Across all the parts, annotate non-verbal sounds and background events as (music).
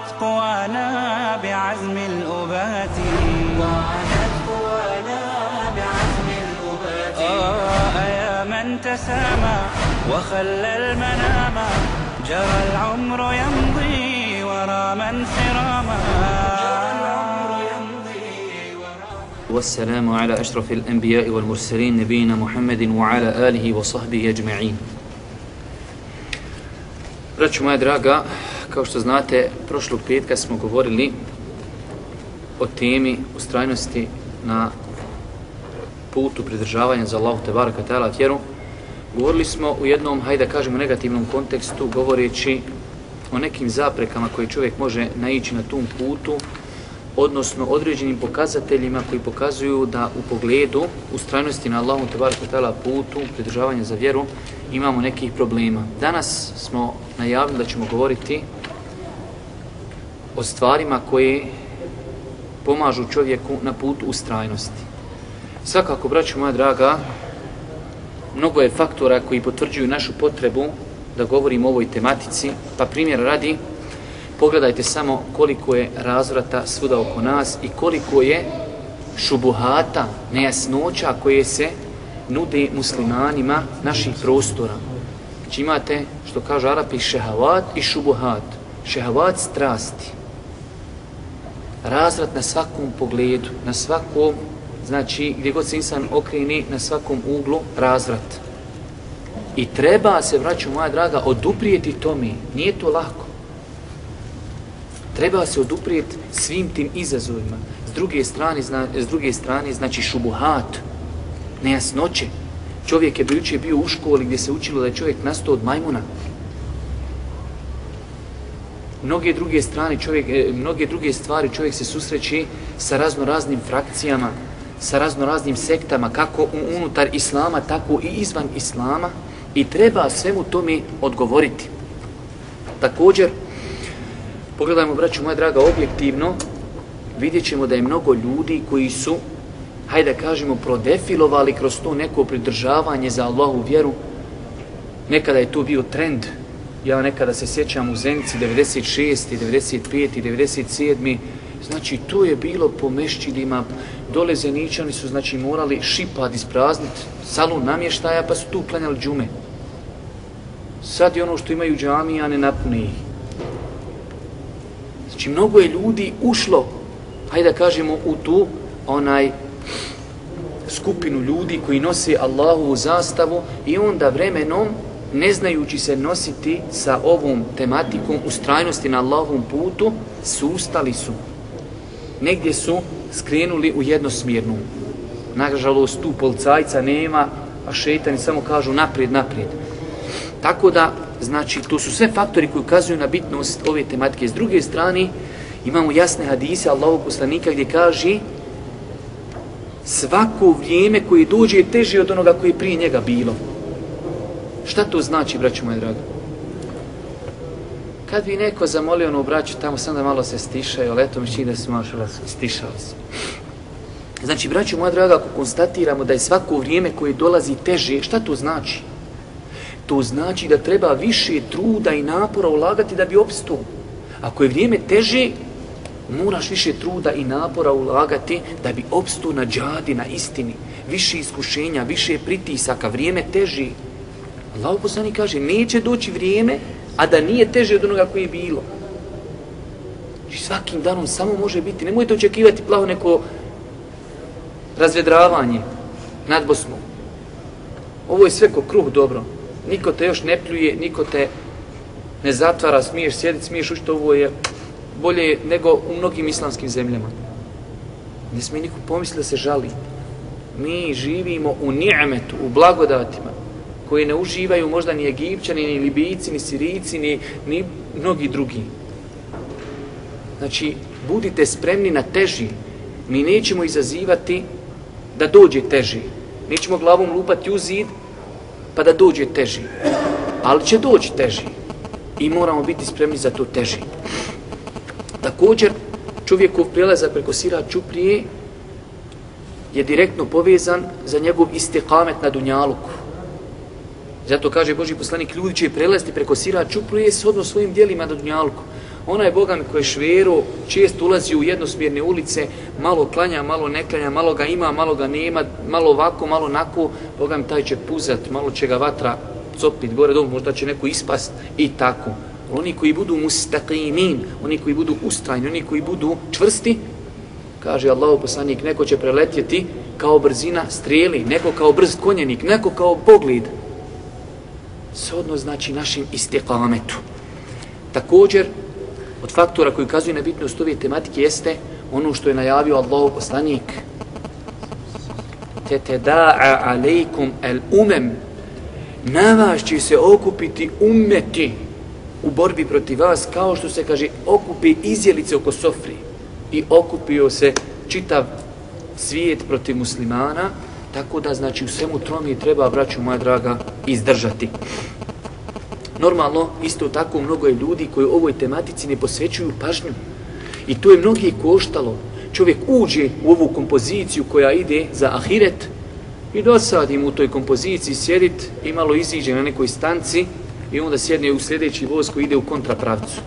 وعادت قوانا بعزم الأبات. وعادت قوانا بعزم الأبات آه يا من تسامى وخلى المنام. جرى العمر يمضي ورا من سراما. والسلام على أشرف الأنبياء والمرسلين نبينا محمد وعلى آله وصحبه أجمعين. Braću moja draga, kao što znate, prošlog petka smo govorili o temi ustrajnosti na putu pridržavanja za Allahu te baraka ta'ala tjeru. Govorili smo u jednom, hajde da kažemo, negativnom kontekstu, govoreći o nekim zaprekama koje čovjek može naići na tom putu, odnosno određenim pokazateljima koji pokazuju da u pogledu ustrajnosti na Allahu te baraka ta'ala putu pridržavanja za vjeru imamo nekih problema. Danas smo najavili da ćemo govoriti o stvarima koje pomažu čovjeku na putu ustrajnosti. Svakako, braću moja draga, mnogo je faktora koji potvrđuju našu potrebu da govorimo o ovoj tematici, pa primjer radi, pogledajte samo koliko je razvrata svuda oko nas i koliko je šubuhata, nejasnoća koje se nude muslimanima naših prostora. Znači imate, što kažu Arapi, šehavat i šubuhat. Šehavat strasti. Razrat na svakom pogledu, na svakom, znači gdje god se insan okreni, na svakom uglu, razrat. I treba se, vraću moja draga, oduprijeti tome. Nije to lako. Treba se oduprijeti svim tim izazovima. S druge strane, zna, s druge strane znači šubuhat, nejasnoće. Čovjek je dojuče bio u školi gdje se učilo da je čovjek nastao od majmuna. Mnoge druge strane čovjek, e, mnoge druge stvari čovjek se susreće sa razno raznim frakcijama, sa razno raznim sektama, kako unutar islama, tako i izvan islama i treba svemu tome odgovoriti. Također, pogledajmo, braću moja draga, objektivno, vidjet ćemo da je mnogo ljudi koji su hajde da kažemo, prodefilovali kroz to neko pridržavanje za Allahu vjeru. Nekada je to bio trend. Ja nekada se sjećam u Zenici 96. 95. 97. Znači, to je bilo po mešćidima. Dole Zeničani su, znači, morali šipad isprazniti salon namještaja, pa su tu klanjali džume. Sad je ono što imaju džamija, ne napune ih. Znači, mnogo je ljudi ušlo, hajde da kažemo, u tu onaj skupinu ljudi koji nose Allahovu zastavu i onda vremenom, ne znajući se nositi sa ovom tematikom ustrajnosti na Allahovom putu, sustali su. Negdje su skrenuli u jednosmjernu. Nažalost, tu policajca nema, a šetani samo kažu naprijed, naprijed. Tako da, znači, to su sve faktori koji ukazuju na bitnost ove tematike. S druge strane, imamo jasne hadise Allahog poslanika gdje kaže svako vrijeme koje dođe je teže od onoga koje je prije njega bilo. Šta to znači, braću moje drago? Kad bi neko zamolio ono braću, tamo sam da malo se stišaju, ali eto mi čini da se malo stišao se. Znači, braću moja draga, ako konstatiramo da je svako vrijeme koje dolazi teže, šta to znači? To znači da treba više truda i napora ulagati da bi opstuo. Ako je vrijeme teže, moraš više truda i napora ulagati da bi opstao na džadi, na istini. Više iskušenja, više pritisaka, vrijeme teži. Allah poslani kaže, neće doći vrijeme, a da nije teže od onoga koji je bilo. Znači svakim danom samo može biti, nemojte očekivati plavo neko razvedravanje nad Bosnom. Ovo je sve ko kruh dobro. Niko te još ne pljuje, niko te ne zatvara, smiješ sjediti, smiješ ušto, ovo je bolje nego u mnogim islamskim zemljama. Ne smije niko pomisliti da se žali. Mi živimo u ni'metu, u blagodatima, koje ne uživaju možda ni Egipćani, ni Libijci, ni Sirici, ni, ni mnogi drugi. Znači, budite spremni na teži. Mi nećemo izazivati da dođe teži. Nećemo glavom lupati u zid pa da dođe teži. Ali će doći teži. I moramo biti spremni za to teži. Također, čovjekov prelazak preko sira čuprije je direktno povezan za njegov istekamet na dunjaluku. Zato kaže Boži poslanik, ljudi će prelaziti preko sira čuprije s odno svojim dijelima do dunjaluku. Ona je koji je švero, često ulazi u jednosmjerne ulice, malo klanja, malo ne klanja, malo ga ima, malo ga nema, malo ovako, malo nako, Bogan taj će puzat, malo će ga vatra copit gore dom, možda će neko ispast i tako. Oni koji budu mustaqimin, oni koji budu ustrajni, oni koji budu čvrsti, kaže Allah poslanik, neko će preletjeti kao brzina strijeli, neko kao brz konjenik, neko kao pogled. Sodno znači našim istiqametu. Također, od faktora koji ukazuju na bitnost ove tematike jeste ono što je najavio Allah poslanik. Te te da'a alejkum el umem. Na vas će se okupiti umeti u borbi protiv vas kao što se kaže okupi izjelice oko sofri i okupio se čitav svijet protiv muslimana tako da znači u svemu tromi treba braću moja draga izdržati. Normalno isto tako mnogo je ljudi koji ovoj tematici ne posvećuju pažnju. I to je mnogi koštalo. Čovjek uđe u ovu kompoziciju koja ide za ahiret i dosadim u toj kompoziciji sjedit i malo iziđe na nekoj stanci i onda sjedne u sljedeći voz koji ide u kontrapravcu.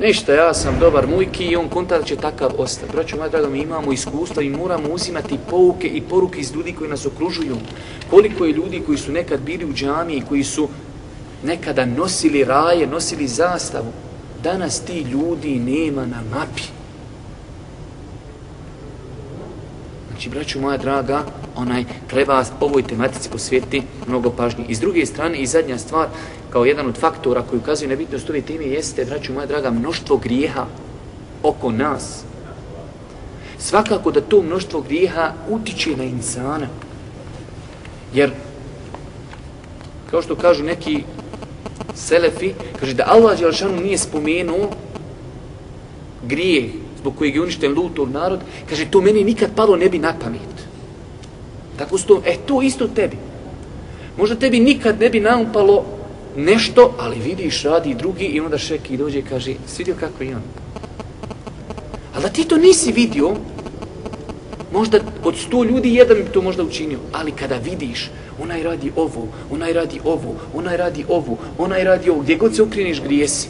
Ništa, ja sam dobar mujki i on konta će takav ostati. Braćo moja draga, mi imamo iskustva i moramo uzimati pouke i poruke iz ljudi koji nas okružuju. Koliko je ljudi koji su nekad bili u džami i koji su nekada nosili raje, nosili zastavu. Danas ti ljudi nema na mapi. Znači, braću moja draga, onaj treba ovoj tematici posvijeti mnogo pažnje. I s druge strane, i zadnja stvar, kao jedan od faktora koji ukazuje na bitnost ove teme, jeste, braću moja draga, mnoštvo grijeha oko nas. Svakako da to mnoštvo grijeha utiče na insana. Jer, kao što kažu neki selefi, kaže da Allah Đelšanu nije spomenuo grijeh zbog kojeg je uništen lutov narod, kaže to meni nikad palo ne bi na pamet. Tako sto, e to isto tebi. Možda tebi nikad ne bi naumpalo nešto, ali vidiš, radi drugi i onda šeki dođe i kaže, svidio kako je on. Ali da ti to nisi vidio, možda od sto ljudi jedan bi to možda učinio, ali kada vidiš, onaj radi ovo, onaj radi ovo, onaj radi ovo, onaj radi ovo, gdje god se okriniš grijesi.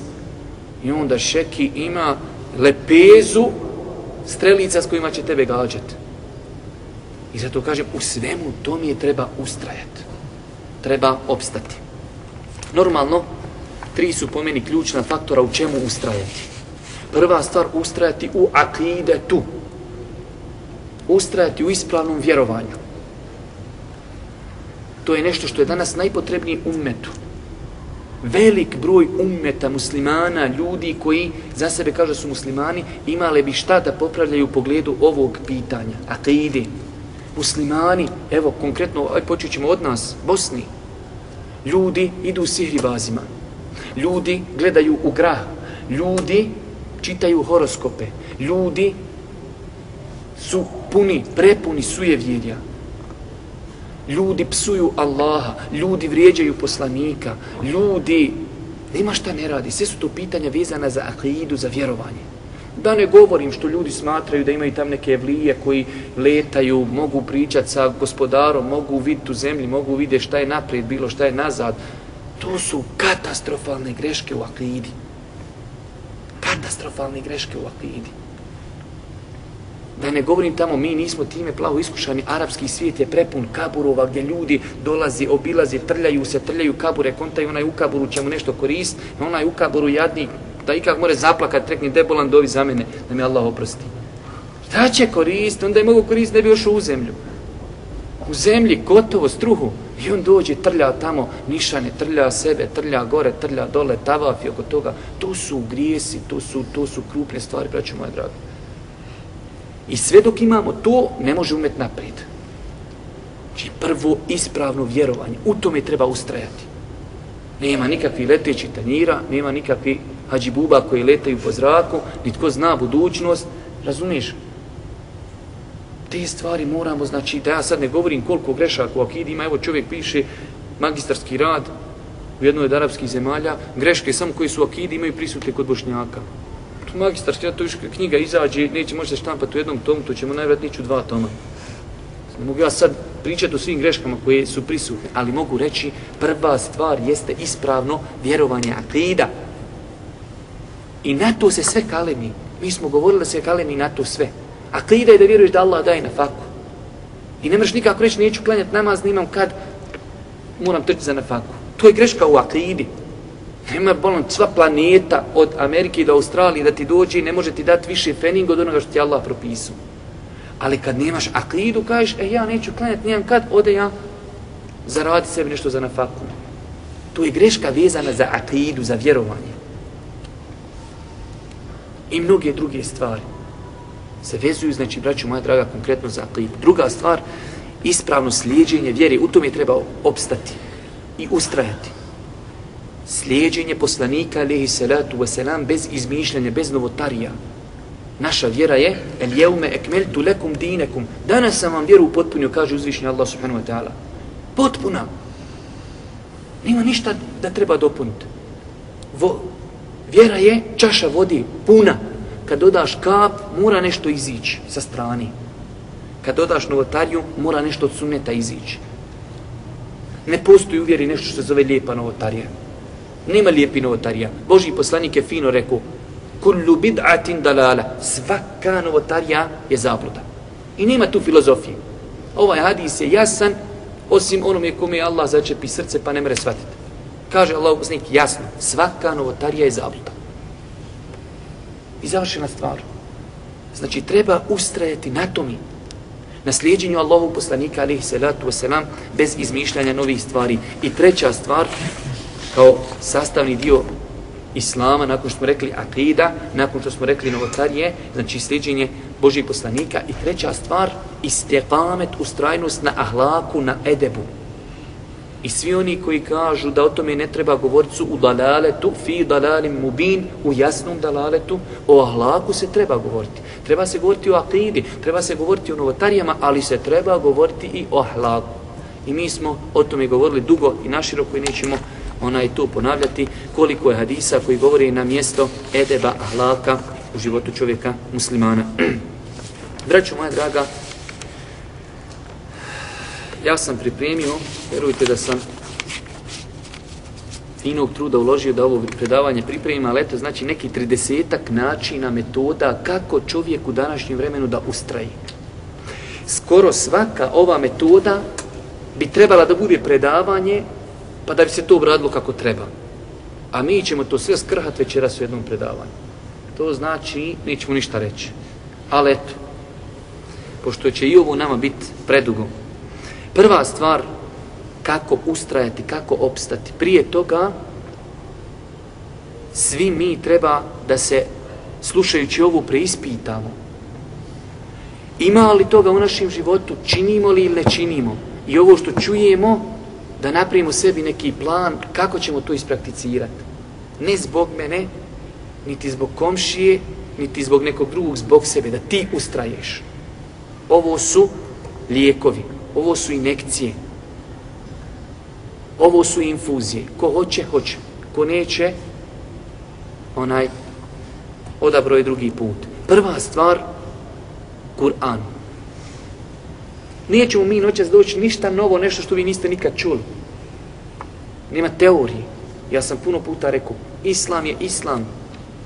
I onda šeki ima lepezu strelica s kojima će tebe gađati. I zato kažem, u svemu to mi je treba ustrajati. Treba opstati. Normalno, tri su po meni ključna faktora u čemu ustrajati. Prva stvar, ustrajati u akidetu. Ustrajati u ispravnom vjerovanju. To je nešto što je danas najpotrebniji ummetu. Velik broj ummeta muslimana, ljudi koji za sebe kažu su muslimani, imale bi šta da popravljaju u pogledu ovog pitanja, akide. Muslimani, evo konkretno, aj počet ćemo od nas, Bosni, ljudi idu sihribazima, ljudi gledaju u grah, ljudi čitaju horoskope, ljudi su puni, prepuni sujevjerja, ljudi psuju Allaha, ljudi vrijeđaju poslanika, ljudi, nema šta ne radi, sve su to pitanja vezana za akidu, za vjerovanje. Da ne govorim što ljudi smatraju da imaju tam neke vlije koji letaju, mogu pričati sa gospodarom, mogu vidjeti u zemlji, mogu vidjeti šta je naprijed bilo, šta je nazad. To su katastrofalne greške u akidi. Katastrofalne greške u akidi. Da ne govorim tamo, mi nismo time plavo iskušani, arapski svijet je prepun kaburova gdje ljudi dolazi, obilazi, trljaju se, trljaju kabure, kontaju onaj u kaburu će mu nešto korist, onaj u kaburu jadnik da ikak more zaplakat, trekni debolan dovi za mene, da mi Allah oprosti. Šta će koristiti? Onda je mogu koristiti ne bi ošao u zemlju. U zemlji, gotovo, struhu. I on dođe, trlja tamo, nišane, trlja sebe, trlja gore, trlja dole, tavafi oko toga. To su grijesi, to su, to su krupne stvari, braću moje drage. I sve dok imamo to, ne može umet naprijed. Znači prvo ispravno vjerovanje, u tome treba ustrajati. Nema nikakvi leteći tanjira, nema nikakvi hađibuba koji letaju po zraku, nitko zna budućnost, razumiješ? Te stvari moramo, znači, da ja sad ne govorim koliko grešaka u akidi ima, evo čovjek piše magistarski rad u jednoj od arapskih zemalja, greške samo koji su akidi imaju prisutne kod bošnjaka. Tu magistarski rad, to još knjiga izađe, neće možda štampati u jednom tomu, to ćemo najvratnije ću dva toma. Ne mogu ja sad pričati o svim greškama koje su prisutne, ali mogu reći prva stvar jeste ispravno vjerovanje akida. I na to se sve kalemi. Mi smo govorili da se kalemi na to sve. Akida je da vjeruješ da Allah daje na faku. I ne mreš nikako reći neću klanjati namaz, nimam kad moram trčiti za nafaku. To je greška u akidi. Nema bolan sva planeta od Amerike do Australije da ti dođe i ne može ti dati više feninga od onoga što ti Allah propisao. Ali kad nemaš akidu, kažeš, e ja neću klanjati, nijem kad, ode ja zaradi sebi nešto za nafaku. To je greška vezana za akidu, za vjerovanje. I mnoge druge stvari se vezuju, znači, braću moja draga, konkretno za akidu. Druga stvar, ispravno slijedženje vjeri, u tome je treba opstati i ustrajati slijedjenje poslanika, alihi salatu wasalam, bez izmišljanja, bez novotarija. Naša vjera je el jeume ekmeltu lekum dinekum. Danas sam vam vjeru upotpunio, kaže uzvišnji Allah subhanahu wa ta'ala. Potpuna. Nima ništa da treba dopuniti. Vo, vjera je čaša vodi, puna. Kad dodaš kap, mora nešto izići sa strani. Kad dodaš novotariju, mora nešto od sunneta izići. Ne postoji uvjeri nešto što se zove lijepa novotarija. Nema lijepi novotarija. Boži poslanik je fino rekao, kullu bid'atin dalala, svaka novotarija je zabluda. I nema tu filozofije. Ovaj hadis je jasan, osim onome kome je Allah začepi srce pa ne mere shvatiti. Kaže Allah poslanik jasno, svaka novotarija je zabluda. I završena stvar. Znači, treba ustrajati na tomi, na slijedjenju Allahu poslanika, alihi salatu wasalam, bez izmišljanja novih stvari. I treća stvar, kao sastavni dio Islama, nakon što smo rekli akida, nakon što smo rekli novotarije, znači sliđenje Božih poslanika. I treća stvar, isteqamet, ustrajnost na ahlaku, na edebu. I svi oni koji kažu da o tome ne treba govoriti su u dalaletu, fi dalalim mubin, u jasnom dalaletu, o ahlaku se treba govoriti. Treba se govoriti o akidi, treba se govoriti o novotarijama, ali se treba govoriti i o ahlaku. I mi smo o tome govorili dugo i naširoko i nećemo onaj to ponavljati koliko je hadisa koji govori na mjesto edeba ahlaka u životu čovjeka muslimana. (clears throat) Braćo moja draga, ja sam pripremio, vjerujte da sam finog truda uložio da ovo predavanje pripremim, ali eto znači neki 30 načina, metoda kako čovjek u današnjem vremenu da ustraji. Skoro svaka ova metoda bi trebala da bude predavanje pa da bi se to obradilo kako treba. A mi ćemo to sve skrhat večeras u jednom predavanju. To znači, nećemo ništa reći. Ali eto, pošto će i ovo nama biti predugo. Prva stvar, kako ustrajati, kako opstati. Prije toga, svi mi treba da se, slušajući ovu, preispitamo. Ima li toga u našem životu, činimo li ili ne činimo? I ovo što čujemo, da napravimo sebi neki plan kako ćemo to isprakticirati. Ne zbog mene, niti zbog komšije, niti zbog nekog drugog, zbog sebe, da ti ustraješ. Ovo su lijekovi, ovo su inekcije, ovo su infuzije. Ko hoće, hoće. Ko neće, onaj odabro je drugi put. Prva stvar, Kur'an. Nećemo mi noćas doći ništa novo, nešto što vi niste nikad čuli. Nema teorije. Ja sam puno puta rekao, Islam je Islam.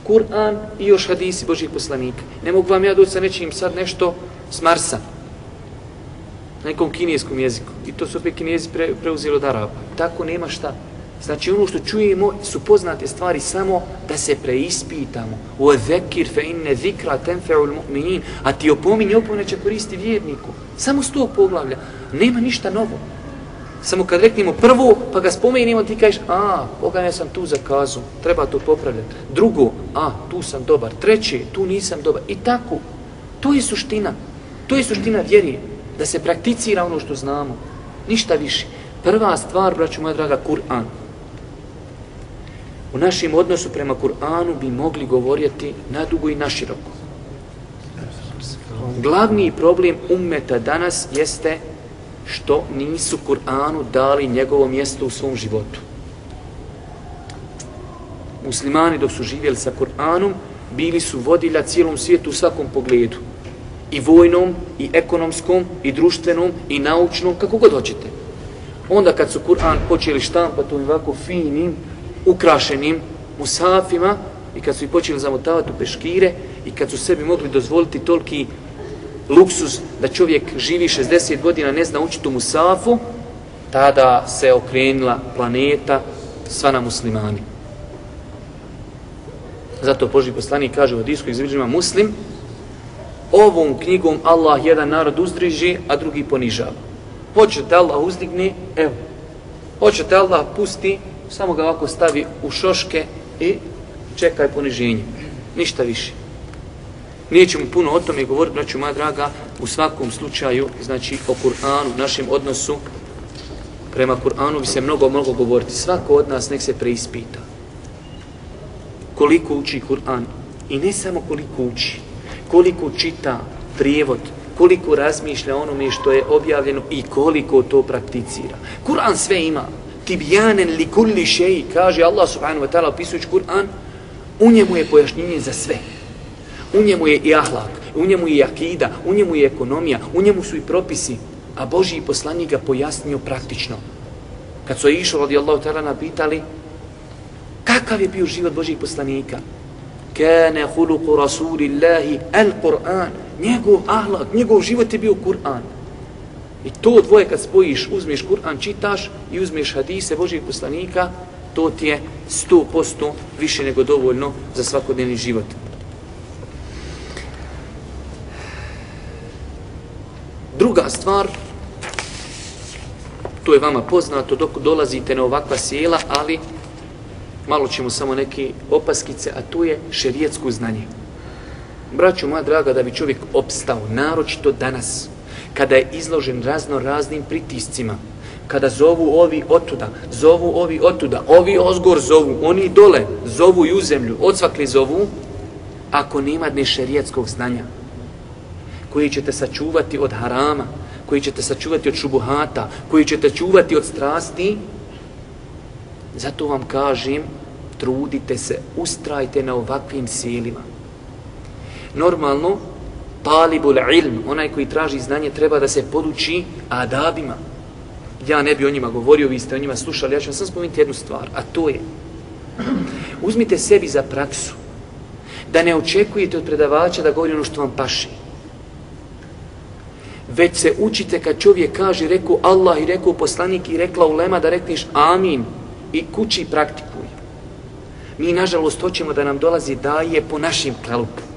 Kur'an i još hadisi Božih poslanika. Ne mogu vam ja doći sa nečim sad nešto s Marsa. Na nekom kinijeskom jeziku. I to su opet kinijezi pre, preuzeli od Araba. Tako nema šta. Znači ono što čujemo su poznate stvari samo da se preispitamo. O zekir fe inne zikra tenfe'ul mu'minin. A ti opominje opomene će koristi vjerniku. Samo sto poglavlja. Nema ništa novo. Samo kad reknemo prvo, pa ga spomenimo, ti kažeš, a, Boga ja sam tu za kazu, treba to popravljati. Drugo, a, tu sam dobar. Treće, tu nisam dobar. I tako. To je suština. To je suština vjerije. Da se prakticira ono što znamo. Ništa više. Prva stvar, braću moja draga, Kur'an u našem odnosu prema Kur'anu bi mogli govoriti na dugo i na široko. Glavni problem ummeta danas jeste što nisu Kur'anu dali njegovo mjesto u svom životu. Muslimani dok su živjeli sa Kur'anom, bili su vodilja cijelom svijetu u svakom pogledu. I vojnom, i ekonomskom, i društvenom, i naučnom, kako god hoćete. Onda kad su Kur'an počeli štampati ovako finim, ukrašenim musafima, i kad su ih počeli zamotavati u peškire, i kad su sebi mogli dozvoliti toliki luksus da čovjek živi 60 godina ne zna učiti u musafu, tada se okrenila planeta sva na muslimani. Zato Boži poslanik kaže u hadisku izvrđima muslim, ovom knjigom Allah jedan narod uzdriži, a drugi ponižava. Hoćete Allah uzdigne, evo. Hoćete Allah pusti, samo ga ovako stavi u šoške i čekaj poniženje. Ništa više. Nećemo puno o tome govoriti, braću moja draga, u svakom slučaju, znači o Kur'anu, našem odnosu prema Kur'anu bi se mnogo, mnogo govoriti. Svako od nas nek se preispita koliko uči Kur'an i ne samo koliko uči, koliko čita prijevod, koliko razmišlja onome što je objavljeno i koliko to prakticira. Kur'an sve ima. Tibjanen li kulli šeji, kaže Allah subhanahu wa ta'ala opisujući Kur'an, u njemu je pojašnjenje za sve. U njemu je i ahlak, u njemu je i akida, u njemu je ekonomija, u njemu su i propisi, a Boži poslanik ga pojasnio praktično. Kad su išli radijallahu ta'ala napitali, Kakav je bio život Božih poslanika? Kane huluku rasulillahi al-Qur'an. Njegov ahlak, njegov život je bio Kur'an. I to dvoje kad spojiš, uzmeš Kur'an, čitaš i uzmeš hadise Božih poslanika, to ti je 100% više nego dovoljno za svakodnevni život. Druga stvar, to je vama poznato dok dolazite na ovakva sjela, ali malo ćemo samo neke opaskice, a to je šerijetsko znanje. Braćo moja draga, da bi čovjek opstao, naročito danas, kada je izložen razno raznim pritiscima, kada zovu ovi otuda, zovu ovi otuda, ovi ozgor zovu, oni dole zovu i u zemlju, odsvakli zovu, ako nema dne šerijetskog znanja, koji ćete sačuvati od harama, koji ćete sačuvati od šubuhata, koji ćete čuvati od strasti, Zato vam kažem, trudite se, ustrajte na ovakvim silima. Normalno, talibul ilm, onaj koji traži znanje, treba da se poduči adabima. Ja ne bi o njima govorio, vi ste o njima slušali, ja ću vam sam spomenuti jednu stvar, a to je, uzmite sebi za praksu, da ne očekujete od predavača da govori ono što vam paši. Već se učite kad čovjek kaže, reku Allah i reku poslanik i rekla ulema da rekneš amin, i kući praktikuj. Mi, nažalost, hoćemo da nam dolazi daje po našim kalupu.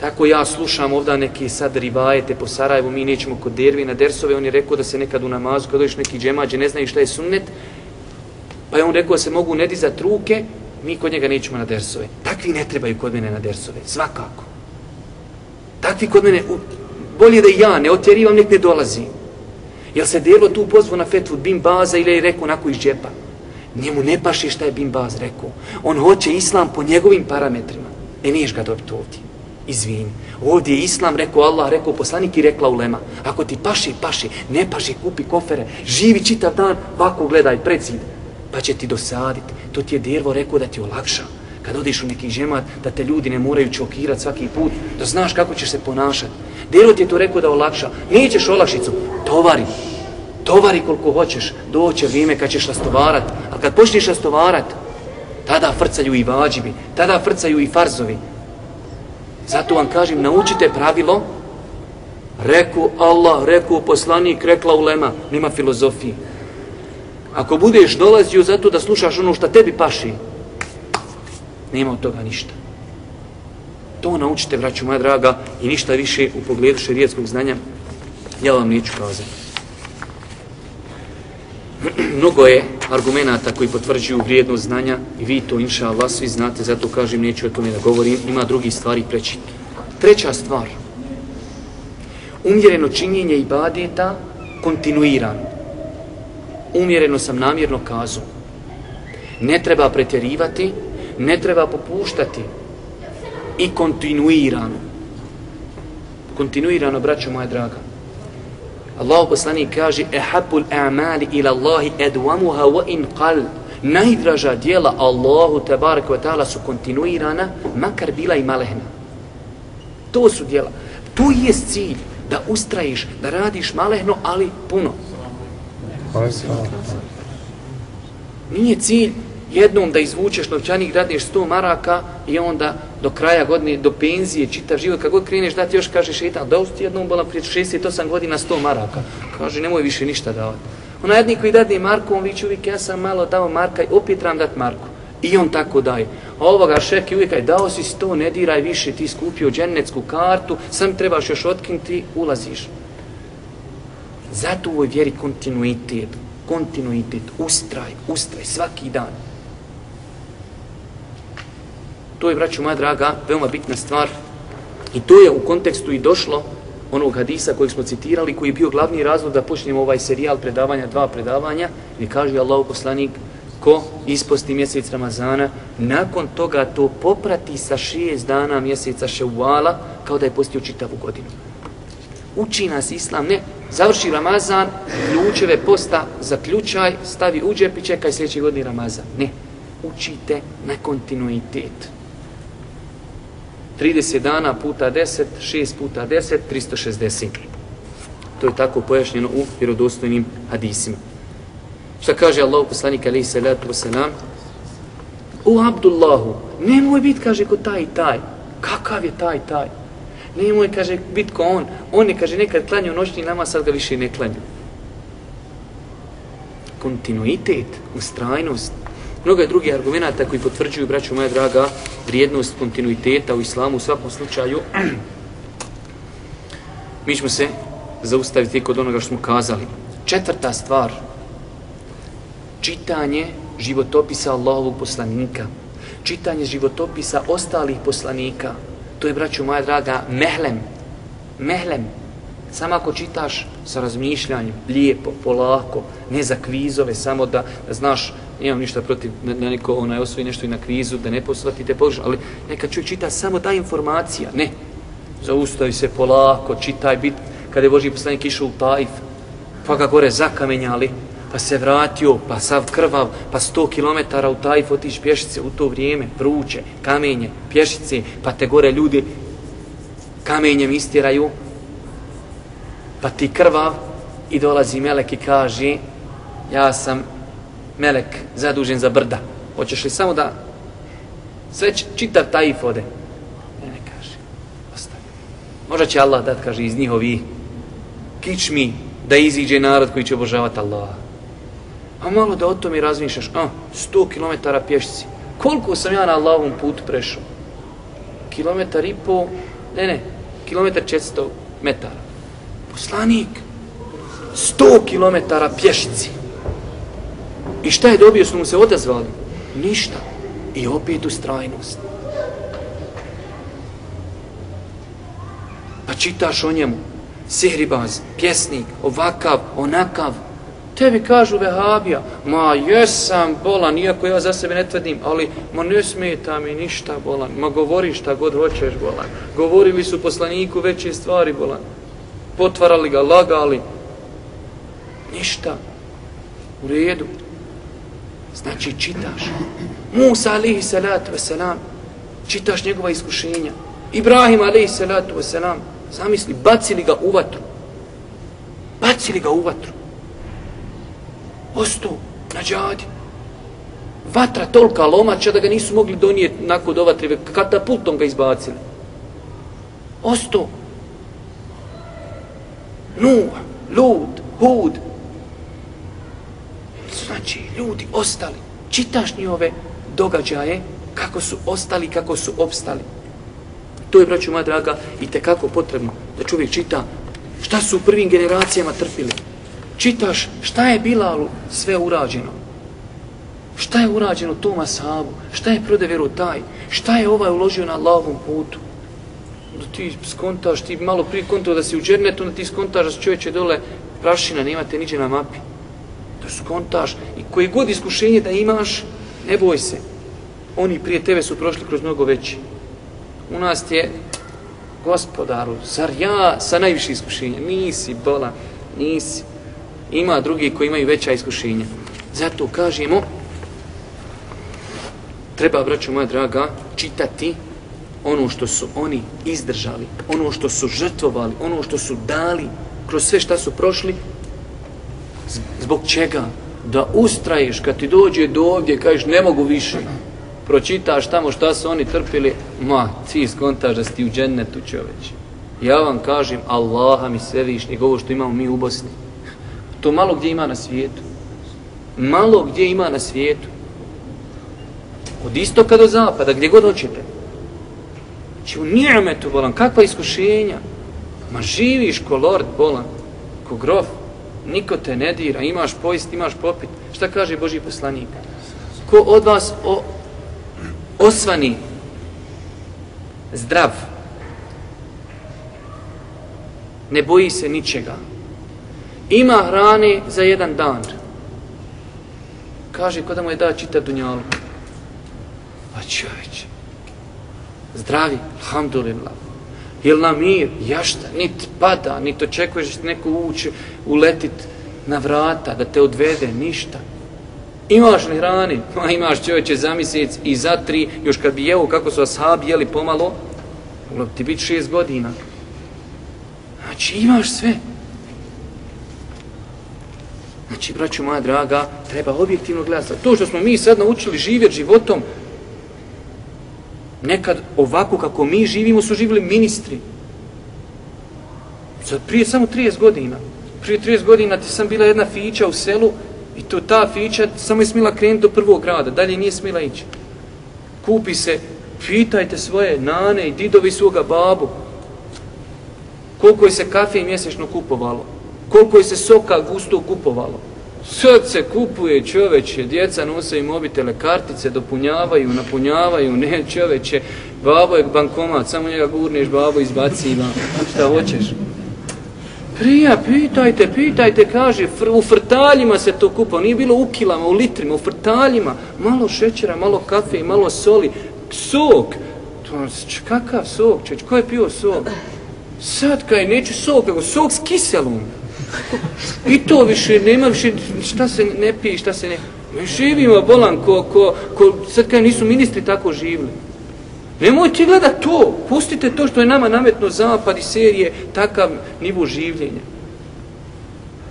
Tako ja slušam ovda neki sad ribajete po Sarajevu, mi nećemo kod dervi na dersove, on je rekao da se nekad u namazu, kad dođeš neki džemađe, ne znaju šta je sunnet, pa je on rekao da se mogu ne dizat ruke, mi kod njega nećemo na dersove. Takvi ne trebaju kod mene na dersove, svakako. Takvi kod mene, bolje da ja ne otjerivam, nek ne dolazi. Jel se delo tu pozvo na fetvu Bin Baza ili je rekao onako iz džepa? Njemu ne paši šta je Bin Baz rekao. On hoće islam po njegovim parametrima. E niješ ga dobiti ovdje. Izvini. Ovdje je islam, rekao Allah, rekao poslanik i rekla ulema. Ako ti paši, paši. Ne paši, kupi kofere. Živi čitav dan, vako gledaj pred zid. Pa će ti dosaditi. To ti je dervo rekao da ti olakša. Kad odiš u neki džemat, da te ljudi ne moraju čokirati svaki put, da znaš kako ćeš se ponašati. Dervo ti je to rekao da olakša. Nećeš olakšicu, tovari. Tovari koliko hoćeš. Doće vrijeme kad ćeš rastovarat. A kad počneš rastovarat, tada frcaju i vađibi, tada frcaju i farzovi. Zato vam kažem, naučite pravilo, reku Allah, reku poslanik, rekla ulema, nema filozofije. Ako budeš dolazio zato da slušaš ono što tebi paši, nema od toga ništa. To naučite, vraću moja draga, i ništa više u pogledu šerijetskog znanja, ja vam neću kazati. (clears throat) Mnogo je argumenta koji potvrđuju vrijednost znanja i vi to, inša Allah, svi znate, zato kažem, neću o tome da govorim, ima drugi stvari preći. Treća stvar, umjereno činjenje ibadeta kontinuirano. Umjereno sam namjerno kazao. Ne treba pretjerivati, ne treba popuštati i kontinuirano. Kontinuirano, braćo moja draga. Allah poslanik kaže ehabul a'mali ila Allahi edvamuha wa in qal. Najdraža dijela Allahu tebarek wa ta'ala su kontinuirana makar bila i malehna. To su dijela Tu je cilj da ustrajiš da radiš malehno ali puno. Nije cilj jednom da izvučeš novčanik, dadneš 100 maraka i onda do kraja godine, do penzije, čitav život, kako god kreneš dati još, kaže šeitan, da ti jednom bila prije 68 godina 100 maraka. Kaže, nemoj više ništa davati. Ona jedni koji dadne Marku, on viće uvijek, ja sam malo dao Marka i opet trebam dati Marku. I on tako daje. A ovoga šeki uvijek aj dao si 100, ne diraj više, ti skupio dženecku kartu, sam trebaš još otkinuti, ulaziš. Zato u ovoj vjeri kontinuitet, kontinuitet, ustraj, ustraj, svaki dan. To je, braću moja draga, veoma bitna stvar. I to je u kontekstu i došlo onog hadisa kojeg smo citirali, koji je bio glavni razlog da počnemo ovaj serijal predavanja, dva predavanja, gdje kaže Allah poslanik, ko isposti mjesec Ramazana, nakon toga to poprati sa šest dana mjeseca Ševala, kao da je postio čitavu godinu. Uči nas Islam, ne, završi Ramazan, ključeve posta, zaključaj, stavi u džep i čekaj sljedeći godini Ramazan. Ne, učite na kontinuitet. 30 dana puta 10, 6 puta 10, 360. To je tako pojašnjeno u vjerodostojnim hadisima. Šta kaže Allah poslanik alaihi salatu wasalam? U Abdullahu, nemoj biti, kaže, ko taj i taj. Kakav je taj i taj? Nemoj, kaže, biti ko on. On je, kaže, nekad klanio noćni nama, sad ga više ne klanio. Kontinuitet, ustrajnost, mnogo drugi argumenta koji potvrđuju, braću moja draga, vrijednost kontinuiteta u islamu u svakom slučaju. Mi ćemo se zaustaviti kod onoga što smo kazali. Četvrta stvar, čitanje životopisa Allahovog poslanika, čitanje životopisa ostalih poslanika, to je, braću moja draga, mehlem, mehlem, Samo ako čitaš sa razmišljanjem, lijepo, polako, ne za kvizove, samo da, da znaš Imam ništa protiv da, da neko onaj osvoji nešto i na krizu, da ne poslatite pogrešno, ali neka čovjek čita samo ta informacija, ne. Zaustavi se polako, čitaj bit, kada je Boži poslanik išao u Taif, pa ga gore zakamenjali, pa se vratio, pa sav krvav, pa 100 km u Taif otiš pješice u to vrijeme, vruće, kamenje, pješice, pa te gore ljudi kamenjem istiraju, pa ti krvav i dolazi melek i kaže ja sam melek zadužen za brda. Hoćeš li samo da sve čitav taif ode? Ne, ne kaže. Ostavi. Možda će Allah dat, kaže, iz njihovi kičmi da iziđe narod koji će obožavati Allaha. A malo da o tome razmišljaš. A, 100 km pješci. Koliko sam ja na Allahovom putu prešao? Kilometar i po, ne, ne, kilometar 400 metara. Poslanik, 100 km pješici. I šta je dobio, su mu se odazvali? Ništa. I opet ustrajnost. Pa čitaš o njemu, sihribaz, pjesnik, ovakav, onakav. Tebi kažu vehabija, ma jesam bolan, iako ja za sebe ne tvrdim, ali ma ne smeta mi ništa bolan, ma govori šta god hoćeš bolan. Govorili su poslaniku veće stvari bolan. Potvarali ga, lagali. Ništa. U redu. Znači čitaš. Musa alaihi salatu wasalam, čitaš njegova iskušenja. Ibrahim alaihi salatu wasalam, zamisli, bacili ga u vatru. Bacili ga u vatru. Osto na džadi. Vatra tolika lomača da ga nisu mogli donijeti nakon do vatre, katapultom ga izbacili. Osto. Nuh, Lud, Hud, znači ljudi ostali. Čitaš njihove događaje kako su ostali, kako su opstali. To je, braću moja draga, i te kako potrebno da čovjek čita šta su u prvim generacijama trpili. Čitaš šta je Bilalu sve urađeno. Šta je urađeno Toma Sabu? Šta je prodevjeru taj? Šta je ovaj uložio na Allahovom putu? Da ti skontaš, ti malo prije kontao da si u džernetu, da ti skontaš da čovječe dole prašina, nemate niđe na mapi skontaš i koje god iskušenje da imaš, ne boj se. Oni prije tebe su prošli kroz mnogo veći. U nas je gospodaru, zar ja sa najviše iskušenja? Nisi, bola, nisi. Ima drugi koji imaju veća iskušenja. Zato kažemo, treba, braćo moja draga, čitati ono što su oni izdržali, ono što su žrtvovali, ono što su dali kroz sve šta su prošli. Zbog čega? Da ustraješ kad ti dođe do ovdje, kažeš ne mogu više. Pročitaš tamo šta su oni trpili, ma, ti skontaš da si u džennetu čoveče. Ja vam kažem, Allaha mi svevišnjeg, ovo što imamo mi u Bosni. To malo gdje ima na svijetu. Malo gdje ima na svijetu. Od istoka do zapada, gdje god hoćete. Znači u nijemetu, bolan, kakva iskušenja. Ma živiš ko lord, bolan, ko grof. Niko te ne dira, imaš pojist, imaš popit. Šta kaže Boži poslanik? Ko od vas o, osvani zdrav, ne boji se ničega. Ima hrane za jedan dan. Kaže, ko da mu je da čitav dunjalu? A pa čovječ, zdravi, alhamdulillah. Jel na mir, Ja šta? nit pada, nit očekuješ da neko ući, uletit na vrata, da te odvede, ništa. Imaš li hrane? (laughs) Ma imaš čovječe za mjesec i za tri, još kad bi jeo kako su ashabi jeli pomalo, moglo ti biti šest godina. Znači imaš sve. Znači, braću moja draga, treba objektivno gledati. To što smo mi sad naučili živjeti životom, nekad ovako kako mi živimo su živjeli ministri. Sad prije samo 30 godina. Prije 30 godina ti sam bila jedna fića u selu i to ta fića samo je smila krenuti do prvog grada, dalje nije smila ići. Kupi se, pitajte svoje nane i didovi svoga babu, koliko je se kafe mjesečno kupovalo, koliko je se soka gusto kupovalo. Sad se kupuje čoveče, djeca nose i mobitele, kartice dopunjavaju, napunjavaju, ne čoveče, babo je bankomat, samo njega gurneš, babo izbaci ima, šta hoćeš. Prija, pitajte, pitajte, kaže, fr, u frtaljima se to kupao, nije bilo u kilama, u litrima, u frtaljima, malo šećera, malo kafe i malo soli, sok, to, kakav sok, čeć, ko je pio sok? Sad kaj, neću sok, nego sok s kiselom. I to više, nema više, šta se ne pije, šta se ne... Mi živimo, bolan, ko, ko, ko, sad kaj nisu ministri tako živili. Nemoj ti gledat to, pustite to što je nama nametno zapad i serije, takav nivo življenja.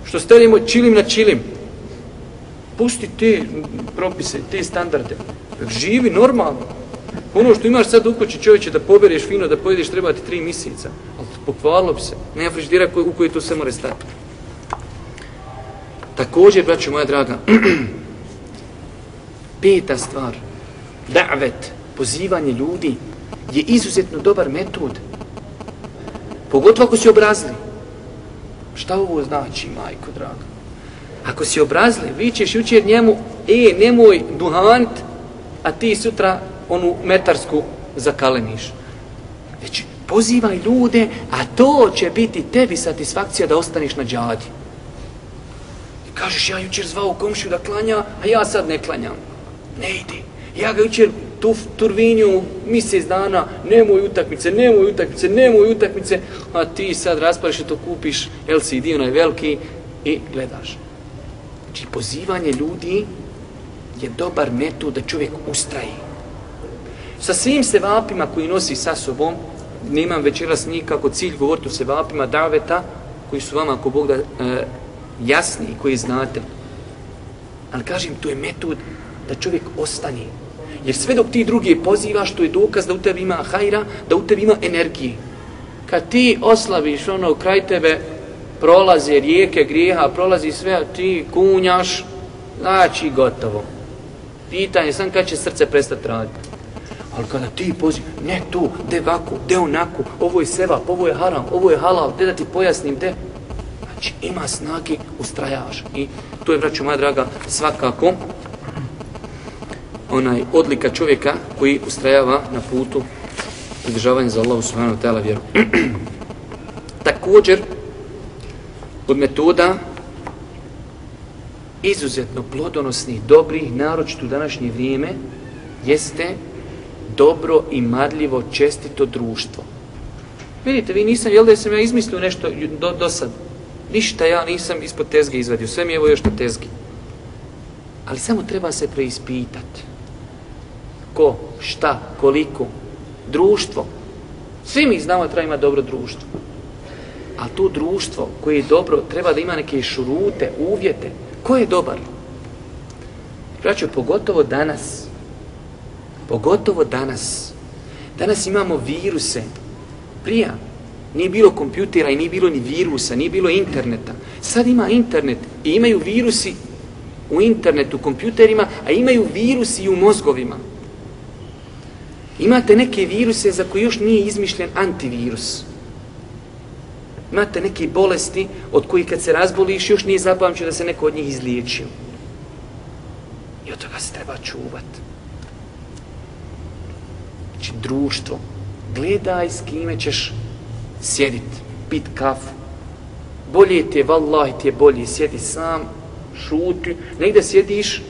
Što stavljamo čilim na čilim. Pusti te propise, te standarde. Živi normalno. Ono što imaš sad u kući čovječe da pobereš fino, da pojedeš, treba ti tri mjeseca. Ali bi se. Nema friždira u koji to sve more stati. Također, braću moja draga, (clears throat) peta stvar, davet, pozivanje ljudi, je izuzetno dobar metod. Pogotovo ako si obrazli. Šta ovo znači, majko draga? Ako si obrazli, vi ćeš jučer njemu, e, nemoj duhant, a ti sutra onu metarsku zakaleniš. Već pozivaj ljude, a to će biti tebi satisfakcija da ostaniš na džadi. I kažeš, ja jučer zvao komšiju da klanja, a ja sad ne klanjam. Ne ide. Ja ga jučer tu turvinju mjesec dana, nemoj utakmice, nemoj utakmice, nemoj utakmice, a ti sad raspariš i to kupiš LCD, onaj veliki, i gledaš. Znači, pozivanje ljudi je dobar metod da čovjek ustraji sa svim se vapima koji nosi sa sobom, nemam večeras nikako cilj govoriti o sevapima daveta, koji su vama, ako Bog da, e, jasni, koji znate. Ali kažem, to je metod da čovjek ostane. Jer sve dok ti drugi pozivaš, to je dokaz da u tebi ima hajra, da u tebi ima energije. Kad ti oslaviš ono kraj tebe, prolaze rijeke grijeha, prolazi sve, a ti kunjaš, znači gotovo. Pitanje sam kad će srce prestati raditi. Ali kada ti poziv, ne tu, de vaku, de onako, ovo je sevap, ovo je haram, ovo je halal, de da ti pojasnim, de. Znači ima snage, ustrajavaš. I to je, braću moja draga, svakako onaj odlika čovjeka koji ustrajava na putu pridržavanja za Allahu subhanahu wa ta'ala vjeru. (clears throat) Također, od metoda izuzetno plodonosnih, dobrih, naročito u današnje vrijeme, jeste dobro i marljivo, čestito društvo. Vidite, vi nisam, jel da sam ja izmislio nešto do, do sad? Ništa ja nisam ispod tezge izvadio, sve mi je evo još na tezgi. Ali samo treba se preispitati. Ko, šta, koliko, društvo. Svi mi znamo da treba ima dobro društvo. A to društvo koje je dobro treba da ima neke šurute, uvjete. Ko je dobar? Praću, pogotovo danas. Pogotovo danas. Danas imamo viruse. Prija, nije bilo kompjutera i nije bilo ni virusa, nije bilo interneta. Sad ima internet i imaju virusi u internetu, kompjuterima, a imaju virusi i u mozgovima. Imate neke viruse za koje još nije izmišljen antivirus. Imate neke bolesti od koji kad se razboliš još nije zapamćio da se neko od njih izliječio. I od toga se treba čuvati. Znači, društvo. Gledaj s kime ćeš sjedit, pit kafu. Bolje ti je, vallahi ti je bolje, sjedi sam, šuti. Negde sjediš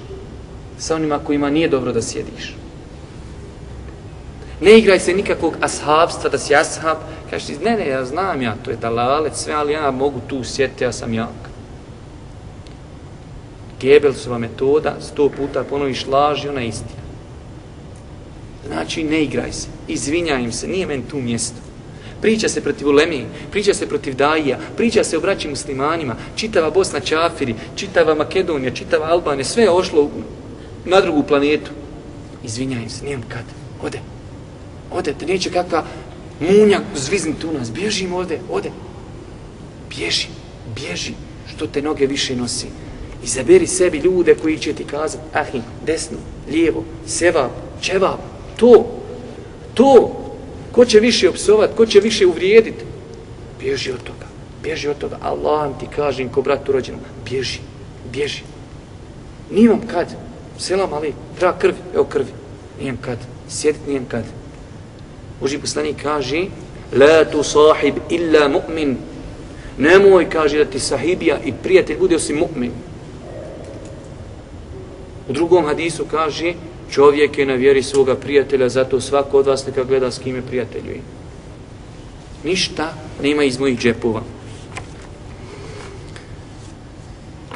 sa onima kojima nije dobro da sjediš. Ne igraj se nikakvog ashabstva, da si ashab. Kažeš ti, ne, ne, ja znam ja, to je dalalec, sve, ali ja mogu tu sjeti, ja sam jak. Gebelsova metoda, sto puta ponoviš laži, ona istina. Znači, ne igraj se, izvinjaj im se, nije meni tu mjesto. Priča se protiv ulemije, priča se protiv Dajija, priča se o braći muslimanima, čitava Bosna Čafiri, čitava Makedonija, čitava Albanija, sve je ošlo na drugu planetu. Izvinjaj im se, nijem kad, ode, ode, da neće kakva munja zvizniti u nas, bježim ode, ode, bježi, bježi, što te noge više nosi. Izaberi sebi ljude koji će ti kazati, ahi, desno, lijevo, sevap, čevap, to, to, ko će više opsovat, ko će više uvrijediti, bježi od toga, bježi od toga, Allah ti kažem ko brat urođenom, bježi, bježi. Nijem kad, selam ali, treba krvi, evo krvi, nijem kad, sjedit nijem kad. Boži poslanik kaže, la tu sahib illa mu'min, nemoj kaže da ti sahibija i prijatelj bude osim mu'min. U drugom hadisu kaže, čovjek je na vjeri svoga prijatelja, zato svako od vas neka gleda s kime prijateljuje. Ništa nema iz mojih džepova.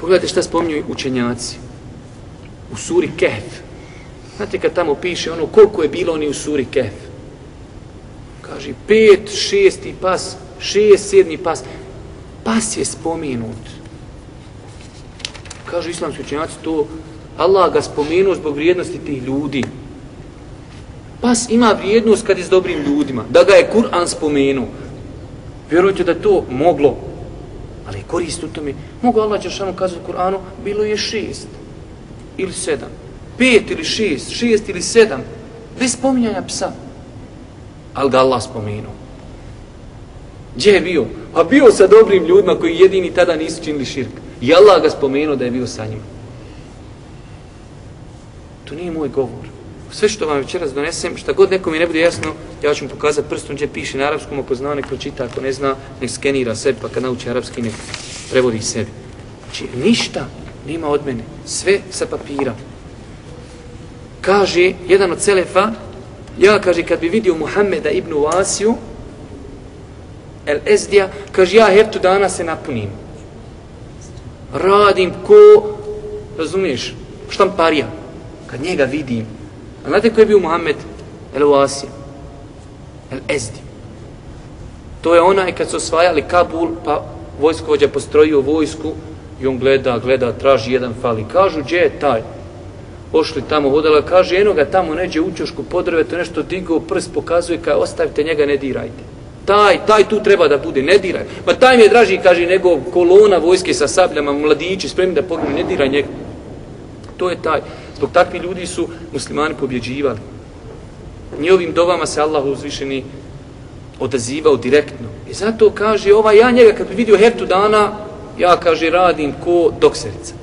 Pogledajte šta spominju učenjaci. U suri Kehf. Znate kad tamo piše ono koliko je bilo oni u suri Kehf. Kaže pet, šesti pas, šest, sedmi pas. Pas je spominut. Kažu islamski učenjaci to Allah ga spomenuo zbog vrijednosti tih ljudi. Pas ima vrijednost kad je s dobrim ljudima. Da ga je Kur'an spomenuo. Vjerujte da to moglo. Ali korist u tome. Mogu Allah Đeršanu kazati u Kur'anu, bilo je šest. Ili sedam. Pet ili šest. Šest ili sedam. Bez spominjanja psa. Ali ga Allah spomenuo. Gdje je bio? A bio sa dobrim ljudima koji jedini tada nisu činili širk. I Allah ga spomenuo da je bio sa njima. To nije moj govor. Sve što vam večeras donesem, šta god nekom mi ne bude jasno, ja ću mu pokazati prstom gdje piše na arapskom, ako zna, nek pročita, ako ne zna, nek skenira sebi, pa kad nauči arapski, nek prevodi sebi. Znači, ništa nema od mene, sve sa papira. Kaže jedan od Selefa, ja, kaže, kad bi vidio Muhammeda ibn Wasiju, El Ezdija, kaže, ja heftu dana se napunim. Radim ko, razumiješ, štamparija kad njega vidim, a znate ko je bio Muhammed? El Uasija. El Ezdi. To je onaj kad su osvajali Kabul, pa vojskovođa postrojio vojsku i on gleda, gleda, traži jedan fali. Kažu, gdje je taj? Ošli tamo, hodala, kaže, eno ga tamo neđe u čošku podrve, to nešto digao, prst pokazuje, kaj ostavite njega, ne dirajte. Taj, taj tu treba da bude, ne diraj. Ma taj mi je draži, kaže, nego kolona vojske sa sabljama, mladići, spremni da poginu, ne diraj njega. To je taj. Zbog takvi ljudi su muslimani pobjeđivali. Njihovim dovama se Allah uzvišeni odazivao direktno. I zato kaže, ova ja njega kad bi vidio heftu dana, ja kaže, radim ko dokserica.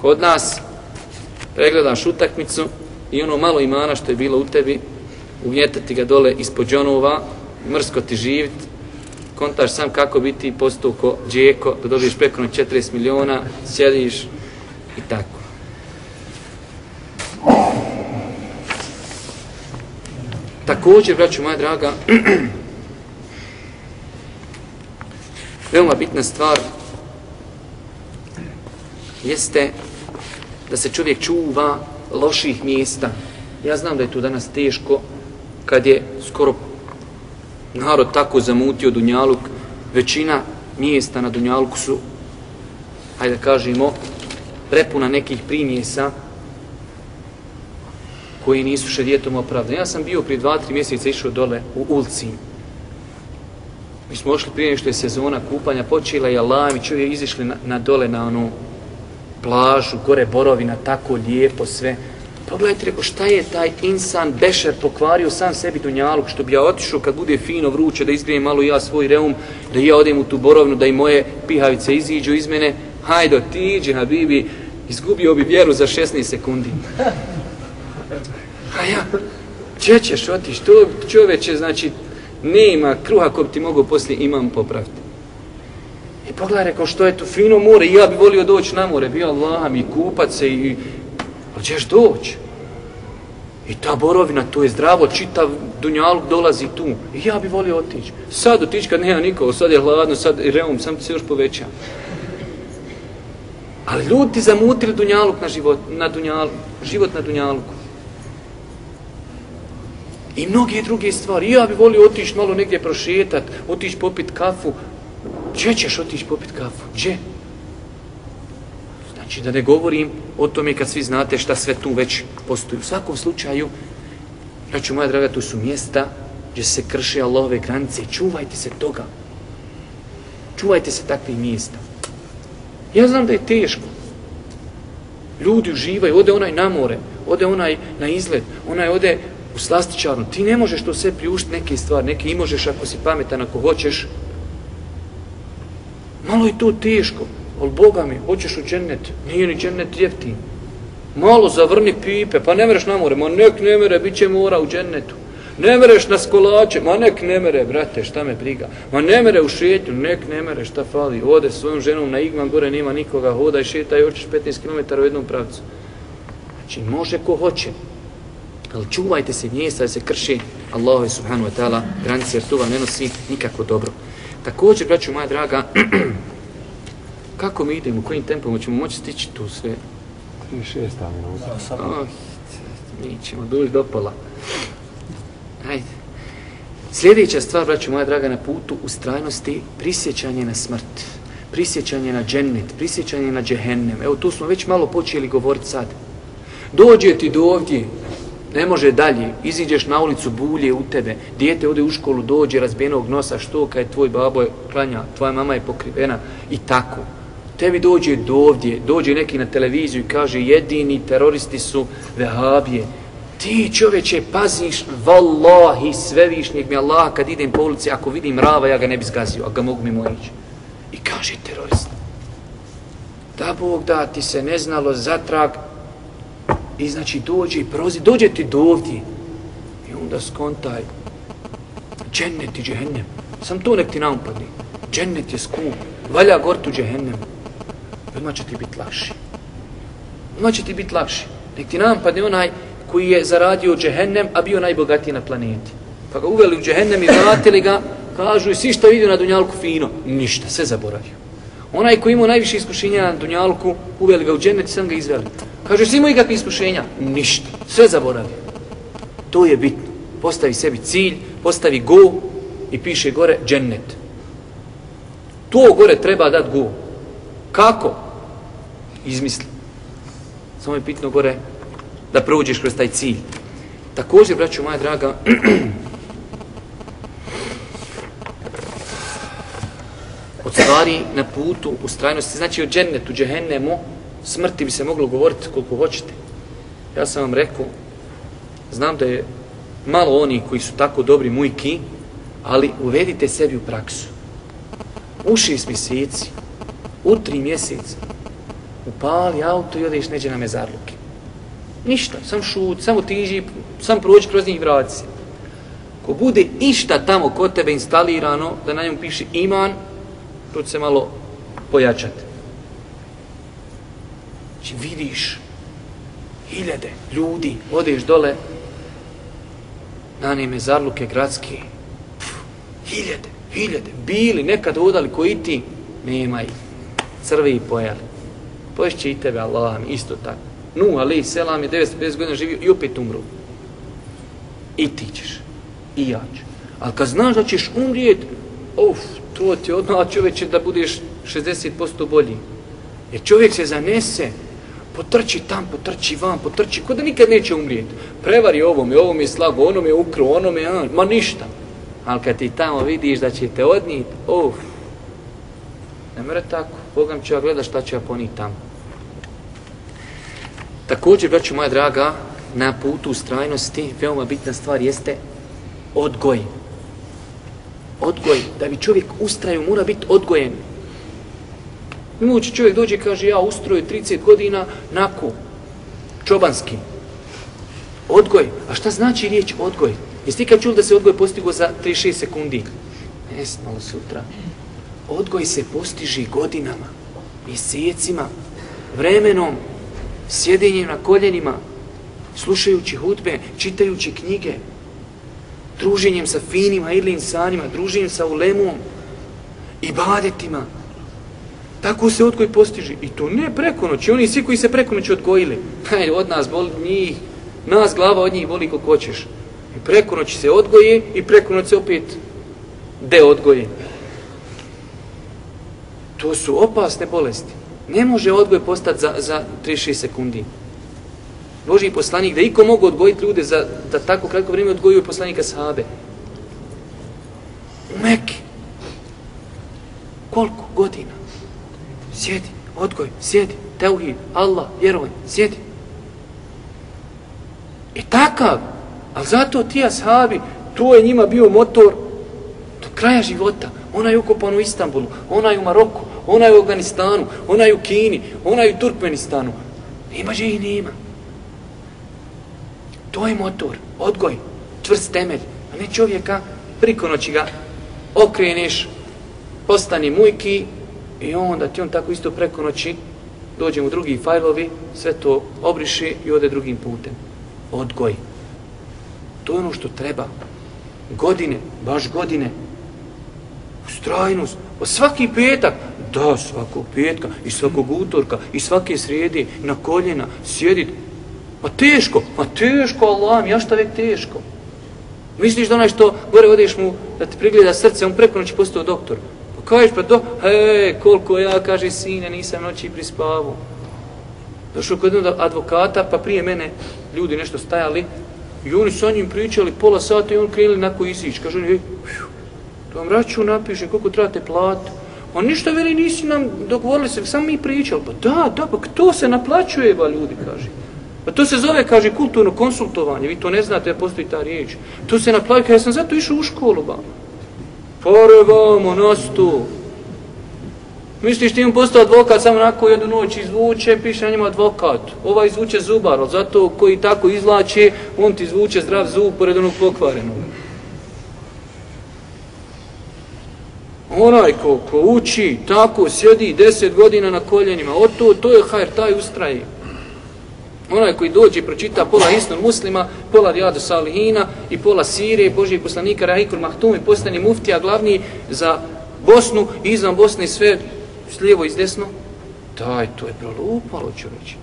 Kod nas pregledaš utakmicu i ono malo imana što je bilo u tebi, ugnjetati ga dole ispod džonova, mrsko ti živit, kontaš sam kako biti postao ko džeko, da dobiješ preko 40 miliona, sjediš i tako. Također, braću moja draga, (clears throat) veoma bitna stvar jeste da se čovjek čuva loših mjesta. Ja znam da je tu danas teško kad je skoro narod tako zamutio Dunjaluk, većina mjesta na Dunjaluku su, hajde da kažemo, prepuna nekih primjesa koji nisu šedijetom opravdani. Ja sam bio prije dva, tri mjeseca išao dole u Ulcin. Mi smo ošli prije što je sezona kupanja počela i Allah mi čovjek izišli na, na dole na onu plažu, gore borovina, tako lijepo sve. Pogledajte, rekao, šta je taj insan bešer pokvario sam sebi dunjaluk, što bi ja otišao kad bude fino vruće, da izgrijem malo ja svoj reum, da ja odem u tu borovnu, da i moje pihavice iziđu iz mene. Hajde, otiđi, Habibi, izgubio bi vjeru za 16 sekundi. A ja, če ćeš otići, to čoveče, znači, nema kruha ko bi ti mogu poslije imam popraviti. I pogledaj, rekao, što je to fino more, ja bi volio doći na more, bio Allah mi kupat se i... Ali ćeš doći? I ta borovina, to je zdravo, čitav dunjaluk dolazi tu. I ja bi volio otići. Sad otići kad nema nikogo, sad je hladno, sad je reum, sam se još povećam. Ali ljudi ti zamutili dunjaluk na život, na dunjaluk, život na dunjaluku. I mnoge druge stvari. Ja bi volio otići malo negdje prošetat, otići popit kafu. Gdje ćeš otići popit kafu? Gdje? Znači da ne govorim o tome kad svi znate šta sve tu već postoji. U svakom slučaju, znači moja draga, tu su mjesta gdje se krše Allahove granice. Čuvajte se toga. Čuvajte se takvih mjesta. Ja znam da je teško. Ljudi uživaju, ode onaj na more, ode onaj na izlet, onaj ode u slastičarnu, ti ne možeš to sve priuštiti neke stvari, neke i možeš ako si pametan, ako hoćeš. Malo je to teško, ali Boga mi, hoćeš u džennet, nije ni džennet jeftin. Malo zavrni pipe, pa ne mereš na more, ma nek ne mere, bit će mora u džennetu. Ne mereš na skolače, ma nek ne mere, brate, šta me briga. Ma ne mere u šetnju, nek ne mere, šta fali. Ode svojom ženom na igman, gore nima nikoga, hodaj, šetaj, hoćeš 15 km u jednom pravcu. Znači, može ko hoće. Ali čuvajte se mjesta da se krši Allahu subhanahu wa ta'ala granice, jer to vam ne nosi nikako dobro. Također, braću moja draga, (clears throat) kako mi idemo, kojim tempom ćemo moći stići tu sve? I šesta minuta. Oh, mi ćemo duži do pola. Hajde. Sljedeća stvar, braću moja draga, na putu ustrajnosti, prisjećanje na smrt, prisjećanje na džennet, prisjećanje na džehennem. Evo, tu smo već malo počeli govoriti sad. Dođe ti do ovdje, ne može dalje, iziđeš na ulicu, bulje u tebe, dijete ode u školu, dođe razbijenog nosa, što kad je tvoj babo je klanja, tvoja mama je pokrivena i tako. Tebi dođe do ovdje, dođe neki na televiziju i kaže jedini teroristi su vehabije. Ti čoveče paziš, vallahi, svevišnjeg mi Allaha, kad idem po ulici, ako vidim rava, ja ga ne bi zgazio, a ga mogu mimo ići. I kaže terorist. Da Bog da ti se ne znalo zatrag, I znači dođe i prozi, dođe ti do ovdje. I onda skontaj. Džennet i džehennem. Sam to nek ti naumpadni. Džennet je skup. Valja gortu džehennem. Odmah će ti biti lakši. Odmah će ti biti lakši. Nek ti naumpadni onaj koji je zaradio džehennem, a bio najbogatiji na planeti. Pa ga uveli u džehennem i vratili ga, kažu i svi što vidio na Dunjalku fino. Ništa, sve zaboravio. Onaj koji imao najviše iskušenja na Dunjalku, uveli ga u džennet i sam ga izveli. Kažu svi imao ikakve iskušenja? Ništa. Sve zaboravi. To je bitno. Postavi sebi cilj, postavi go i piše gore džennet. To gore treba dat go. Kako? Izmisli. Samo je pitno gore da prođeš kroz taj cilj. Također, braću moja draga, (clears throat) od stvari na putu u strajnosti, znači od džennetu, džehennemu, smrti bi se moglo govoriti koliko hoćete. Ja sam vam rekao, znam da je malo oni koji su tako dobri mujki, ali uvedite sebi u praksu. U šest mjeseci, u tri mjeseca, upali auto i odeš neđe na mezarluke. Ništa, sam šut, samo tiži, sam prođi kroz njih vrati se. Ko bude išta tamo kod tebe instalirano, da na njemu piše iman, to će se malo pojačati. Znači vidiš hiljade ljudi, odeš dole na nime zarluke gradske, Pff, hiljade, hiljade, bili nekad odali koji ti, nema ih, crvi i pojeli. Poješće i tebe, Allah isto tako. Nuh ali selam je 950 godina živio i opet umru. I ti ćeš, i ja ću. Ali kad znaš da ćeš umrijet, uf, to ti odmah čovječe da budeš 60% bolji. Jer čovjek se zanese, potrči tam, potrči van, potrči, ko da nikad neće umrijeti. Prevari ovom, ovom je slago, onom je ukro, onom je, ma ništa. Ali kad ti tamo vidiš da će te odnijeti, uf, ne mre tako, Bogam će ja gledat šta će ja poniti tamo. Također, braću moja draga, na putu strajnosti veoma bitna stvar jeste odgoj. Odgoj, da bi čovjek ustraju, mora biti odgojen. Moći čovjek dođe i kaže, ja ustroju 30 godina nako, čobanski. Odgoj. A šta znači riječ odgoj? Jeste ikad čuli da se odgoj postigo za 36 sekundi? Ne, malo sutra. Odgoj se postiži godinama, mjesecima, vremenom, sjedenjem na koljenima, slušajući hudbe, čitajući knjige, druženjem sa finima ili insanima, druženjem sa ulemom, ibadetima, Tako se odgoj postiže. I to ne preko noći. Oni svi koji se preko noći odgojili. (laughs) Hajde, od nas boli njih. Nas glava od njih boli kako hoćeš. I preko noći se odgoje i preko noći se opet de odgoje. To su opasne bolesti. Ne može odgoj postati za, za 36 sekundi. Boži poslanik, da iko mogu odgojiti ljude za da tako kratko vrijeme odgojuju poslanika sahabe. U Mekke. Koliko godina? sjedi, odgoj, sjedi, teuhid, Allah, vjerovanje, sjedi. I takav, a zato ti ashabi, to je njima bio motor do kraja života. Ona je ukopan u Istanbulu, ona je u Maroku, ona je u Afganistanu, ona je u Kini, ona je u Turkmenistanu. Ima že ih nema. To je motor, odgoj, čvrst temelj. A ne čovjeka, priko noći ga okreneš, postani mujki, I onda ti on tako isto preko noći dođe u drugi fajlovi, sve to obriši i ode drugim putem. Odgoj. To je ono što treba. Godine, baš godine. Ustrajnost. O svaki petak. Da, svakog petka i svakog utorka i svake srijede na koljena sjedit. Pa teško, pa teško, Allah, ja šta vek teško. Misliš da onaj što gore odeš mu da ti prigleda srce, on preko noći postao doktor. Pa kažeš pa do, hej, koliko ja, kaže sine, nisam noći prispavao. Došao kod jednog advokata, pa prije mene ljudi nešto stajali i oni sa njim pričali pola sata i on krenuli nako izić. Kaže oni, hej, to vam račun napišem, koliko trebate platu. On ništa veli nisi nam dogovorili se, samo mi pričali. Pa da, da, pa to se naplaćuje, ba ljudi, kaže. Pa to se zove, kaže, kulturno konsultovanje. Vi to ne znate, postoji ta riječ. To se naplaćuje, ja sam zato išao u školu, ba. Pore vamo. Misliš ti im postao advokat samo onako jednu noć izvuče, piše na njima advokat. Ova izvuče zubar, ali zato koji tako izlače, on ti izvuče zdrav zub pored onog pokvarenog. Onaj ko, ko uči, tako sjedi deset godina na koljenima, o to, to je hajr, taj ustraji. Onaj koji dođe i pročita pola Isnul Muslima, pola Rijadu Salihina i pola Sirije, Božijeg poslanika Rahikur Mahtum i postane muftija glavni za Bosnu i izvan Bosne sve s lijevo i s desno. Daj, to je prolupalo, ću reći.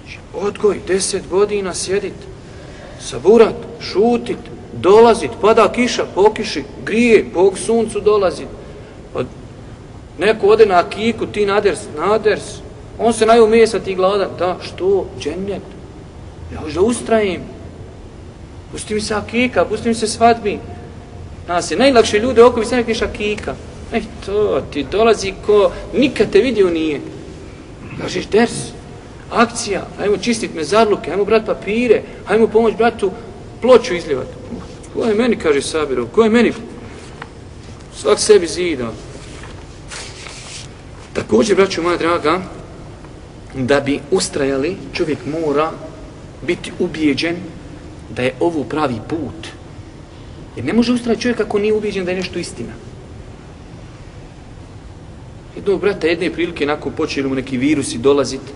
Znači, odgoj, deset godina sjedit, saburat, šutit, dolazit, pada kiša, pokiši, grije, pok suncu dolazit. Pa neko ode na akiku, ti naders, naders, On se naju mesa, ti gladan. Da, što? Džennet. Ja hoću da ustrajim. Pusti mi se akika, pusti mi se svadbi. Nas je najlakše ljude oko mi se nekriš akika. E to, ti dolazi ko nikad te vidio nije. Kažeš, ders, akcija, hajmo čistit mezarluke, hajmo brat papire, hajmo pomoć bratu ploču izljevati. Ko je meni, kaže Sabirov, ko je meni? Svak sebi zida. Također, braću moja draga, da bi ustrajali, čovjek mora biti ubijeđen da je ovo pravi put. Jer ne može ustrajati čovjek ako nije ubijeđen da je nešto istina. Jednog brata, jedne prilike, nakon počeli mu neki virusi dolaziti,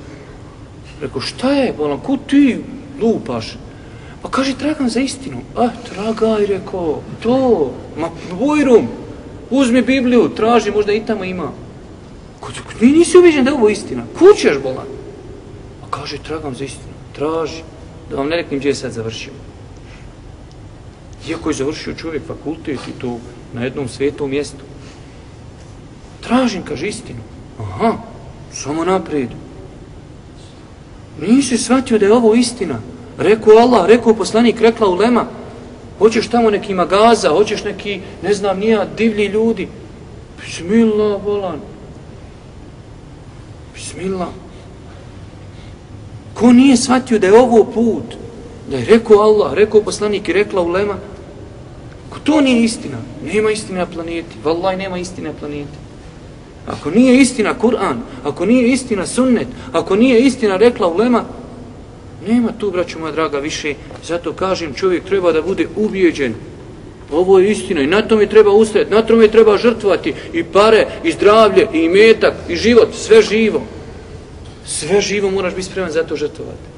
rekao, šta je, bolan, ko ti lupaš? Pa A kaže, tragam za istinu. E, ah, tragaj, rekao, to, ma, bojrum, uzmi Bibliju, traži, možda i tamo ima. Ni, ti nisi ubiđen da je ovo istina. Kućeš, bolan. A kaže, tragam za istinu, traži. Da vam ne reknem gdje je sad završio. Iako je završio čovjek fakultet i to na jednom svetom mjestu. Tražim, kaže, istinu. Aha, samo naprijed. Nisi shvatio da je ovo istina. Rekao Allah, rekao poslanik, rekla ulema. Hoćeš tamo neki magaza, hoćeš neki, ne znam, nija, divlji ljudi. Bismillah, volan. Bismillah. Ko nije shvatio da je ovo put? Da je rekao Allah, rekao poslanik i rekla ulema. Ko to nije istina? Nema istine na planeti. Vallaj, nema istine na planeti. Ako nije istina Kur'an, ako nije istina sunnet, ako nije istina rekla ulema, nema tu, braću moja draga, više. Zato kažem, čovjek treba da bude ubijeđen. Ovo je istina i na tome treba ustajati, na tome treba žrtvati i pare, i zdravlje, i metak, i život, sve živo. Sve živo moraš biti spreman za to žrtvovati.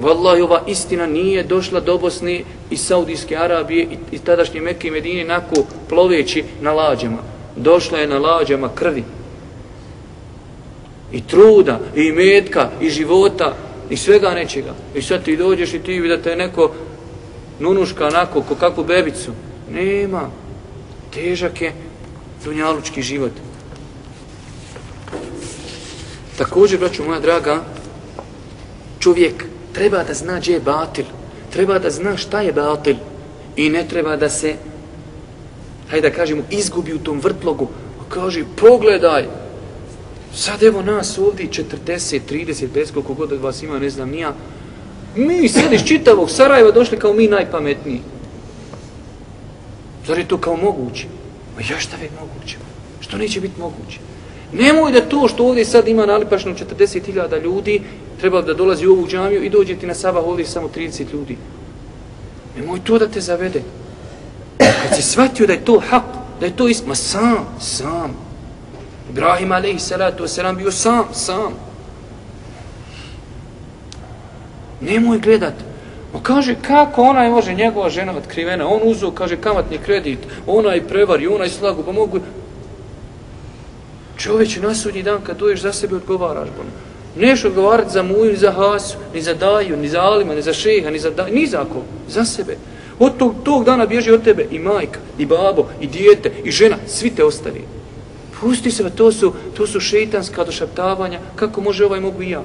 Wallahi, ova istina nije došla do Bosne i Saudijske Arabije i, i tadašnje Mekke i Medine nako ploveći na lađama došla je na lađama krvi. I truda, i metka, i života, i svega nečega. I sad ti dođeš i ti vidi da te neko nunuška onako, ko kakvu bebicu. Nema. Težak je dunjalučki život. Također, braću moja draga, čovjek treba da zna gdje je batil. Treba da zna šta je batil. I ne treba da se hajde da kažemo, izgubi u tom vrtlogu, kaže, pogledaj, sad evo nas ovdje 40, 30, bez koliko god od vas ima, ne znam, nija, mi sad iz čitavog Sarajeva došli kao mi najpametniji. Zar je to kao moguće? Ma ja šta je moguće? Što neće biti moguće? Nemoj da to što ovdje sad ima nalipašno 40.000 ljudi, treba da dolazi u ovu džamiju i dođe ti na sabah ovdje samo 30 ljudi. Nemoj to da te zavede. Kad si shvatio da je to hak, da je to isma, sam, sam. Ibrahim alaihi salatu wasalam bio sam, sam. Nemoj gledat. On kaže, kako ona može njegova žena otkrivena? On uzo, kaže, kamatni kredit, ona prevar prevari, ona slagu, pa mogu... Čovječ, na sudnji dan kad doješ za sebe odgovaraš, pa bon. Neš odgovarati za muju, ni za hasu, ni za daju, ni za alima, ni za šeha, ni za daju, ni za ko, za sebe. Od tog, tog dana bježi od tebe i majka, i babo, i dijete, i žena, svi te ostavili. Pusti se, to su, to su šeitanska došaptavanja, kako može ovaj mogu i ja.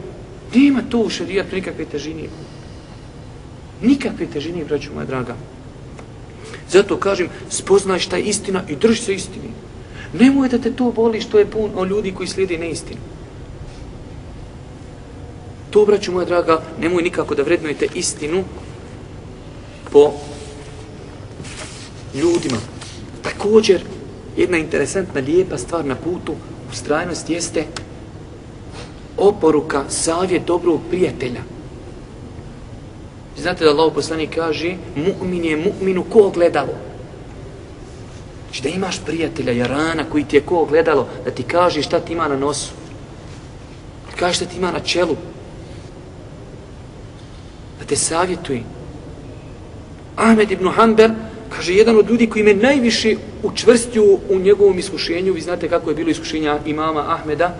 Nema to u šarijatu nikakve težine. Nikakve težine, braću moja draga. Zato kažem, spoznaj šta je istina i drži se istini. Nemoj da te to boli što je pun o ljudi koji slijedi neistinu. To, braću moja draga, nemoj nikako da vrednujete istinu po ljudima. Također, jedna interesantna, lijepa stvar na putu u strajnost jeste oporuka, savjet dobrog prijatelja. Znate da Allah poslanik kaže mu'min je mu'minu ko gledalo. Znači da imaš prijatelja, jarana koji ti je ko gledalo, da ti kaže šta ti ima na nosu. Da kaže šta ti ima na čelu. Da te savjetuje. Ahmed ibn Hanbel kaže, jedan od ljudi koji me najviše učvrstio u njegovom iskušenju, vi znate kako je bilo iskušenja imama Ahmeda,